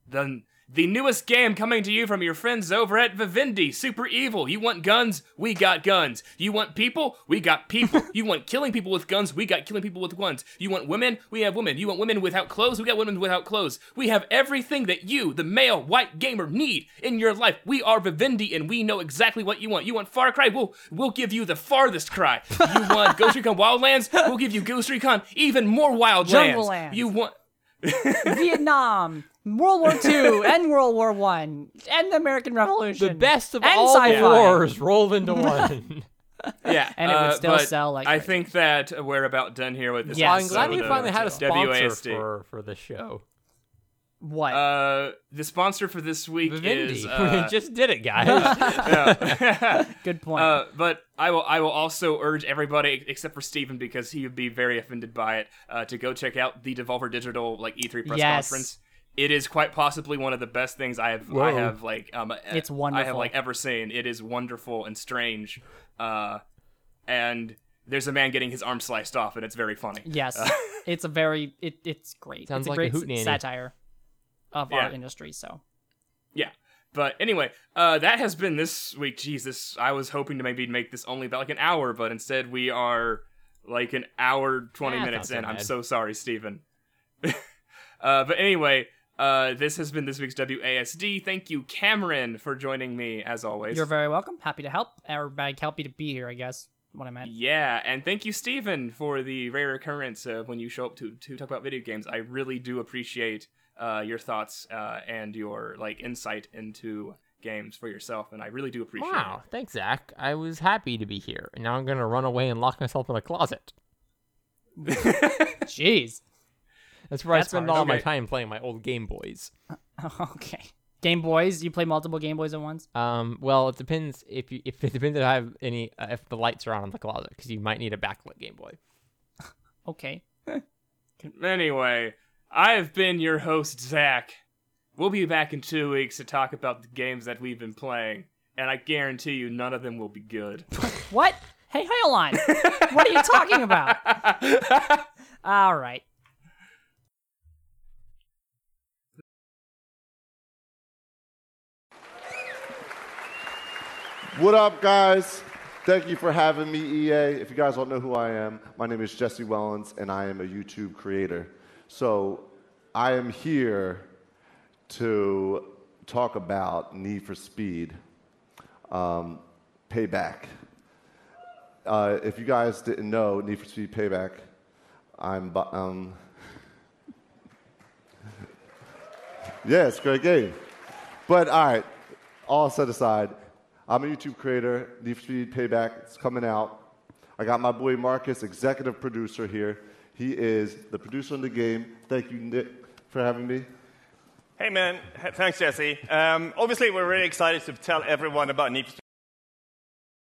the the newest game coming to you from your friends over at Vivendi, Super Evil. You want guns? We got guns. You want people? We got people. you want killing people with guns? We got killing people with guns. You want women? We have women. You want women without clothes? We got women without clothes. We have everything that you, the male white gamer, need in your life. We are Vivendi and we know exactly what you want. You want Far Cry? We'll we'll give you the farthest cry. You want Ghost Recon Wildlands? We'll give you Ghost Recon even more Wildlands. Jungle Lands. You want Vietnam, World War II, and World War One, and the American Revolution. The best of and all sci-fi. wars rolled into one. yeah, And it would uh, still but sell like I crazy. think that we're about done here with this. Yes. I'm glad we finally had a sponsor WASD. for, for the show. What? Uh, the sponsor for this week Vivendi. is uh, just did it, guys. Good point. Uh, but I will I will also urge everybody except for Stephen because he would be very offended by it uh, to go check out the Devolver Digital like E3 press Yes. conference. It is quite possibly one of the best things I have I Whoa. have like um It's I have like ever seen. It is wonderful and strange. Uh, and there's a man getting his arm sliced off and it's very funny. yes, it's a very it, it's great. Sounds it's a like a great hootenanny. satire of Yeah. our industry. So Yeah. But anyway, uh, that has been this week. Jesus, I was hoping to maybe make this only about like an hour, but instead we are like an hour twenty Nah, minutes not so in. I'm so sorry, Stephen. uh, but anyway, uh, this has been this week's WASD. Thank you, Cameron, for joining me as always. you're very welcome. Happy to help. Or happy to be here. I guess what I meant. yeah, and thank you, Stephen, for the rare occurrence of when you show up to to talk about video games. I really do appreciate uh, your thoughts uh, and your like insight into games for yourself, and I really do appreciate it. wow, thanks, Zach. I was happy to be here. and Now I'm gonna run away and lock myself in a closet. Jeez. That's where That's I spend hard. all my time playing my old Game Boys. Okay. Game Boys. You play multiple Game Boys at once. Um, well, it depends if you if it depends if I have any uh, if the lights are on in the closet because you might need a backlit Game Boy. Okay. Anyway, I have been your host, Zach. We'll be back in two weeks to talk about the games that we've been playing, and I guarantee you none of them will be good. What? Hey, hold on. what are you talking about? All right. What up, guys? Thank you for having me, EA. If you guys don't know who I am, my name is Jesse Wellens, and I am a YouTube creator. So I am here to talk about Need for Speed um, Payback. Uh, if you guys didn't know, Need for Speed Payback, I'm. Um, yeah, it's great game. But all right, all set aside, I'm a YouTube creator. Need Speed Payback. It's coming out. I got my boy Marcus, executive producer here. He is the producer of the game. Thank you, Nick, for having me. Hey man, thanks Jesse. Um, obviously, we're really excited to tell everyone about Need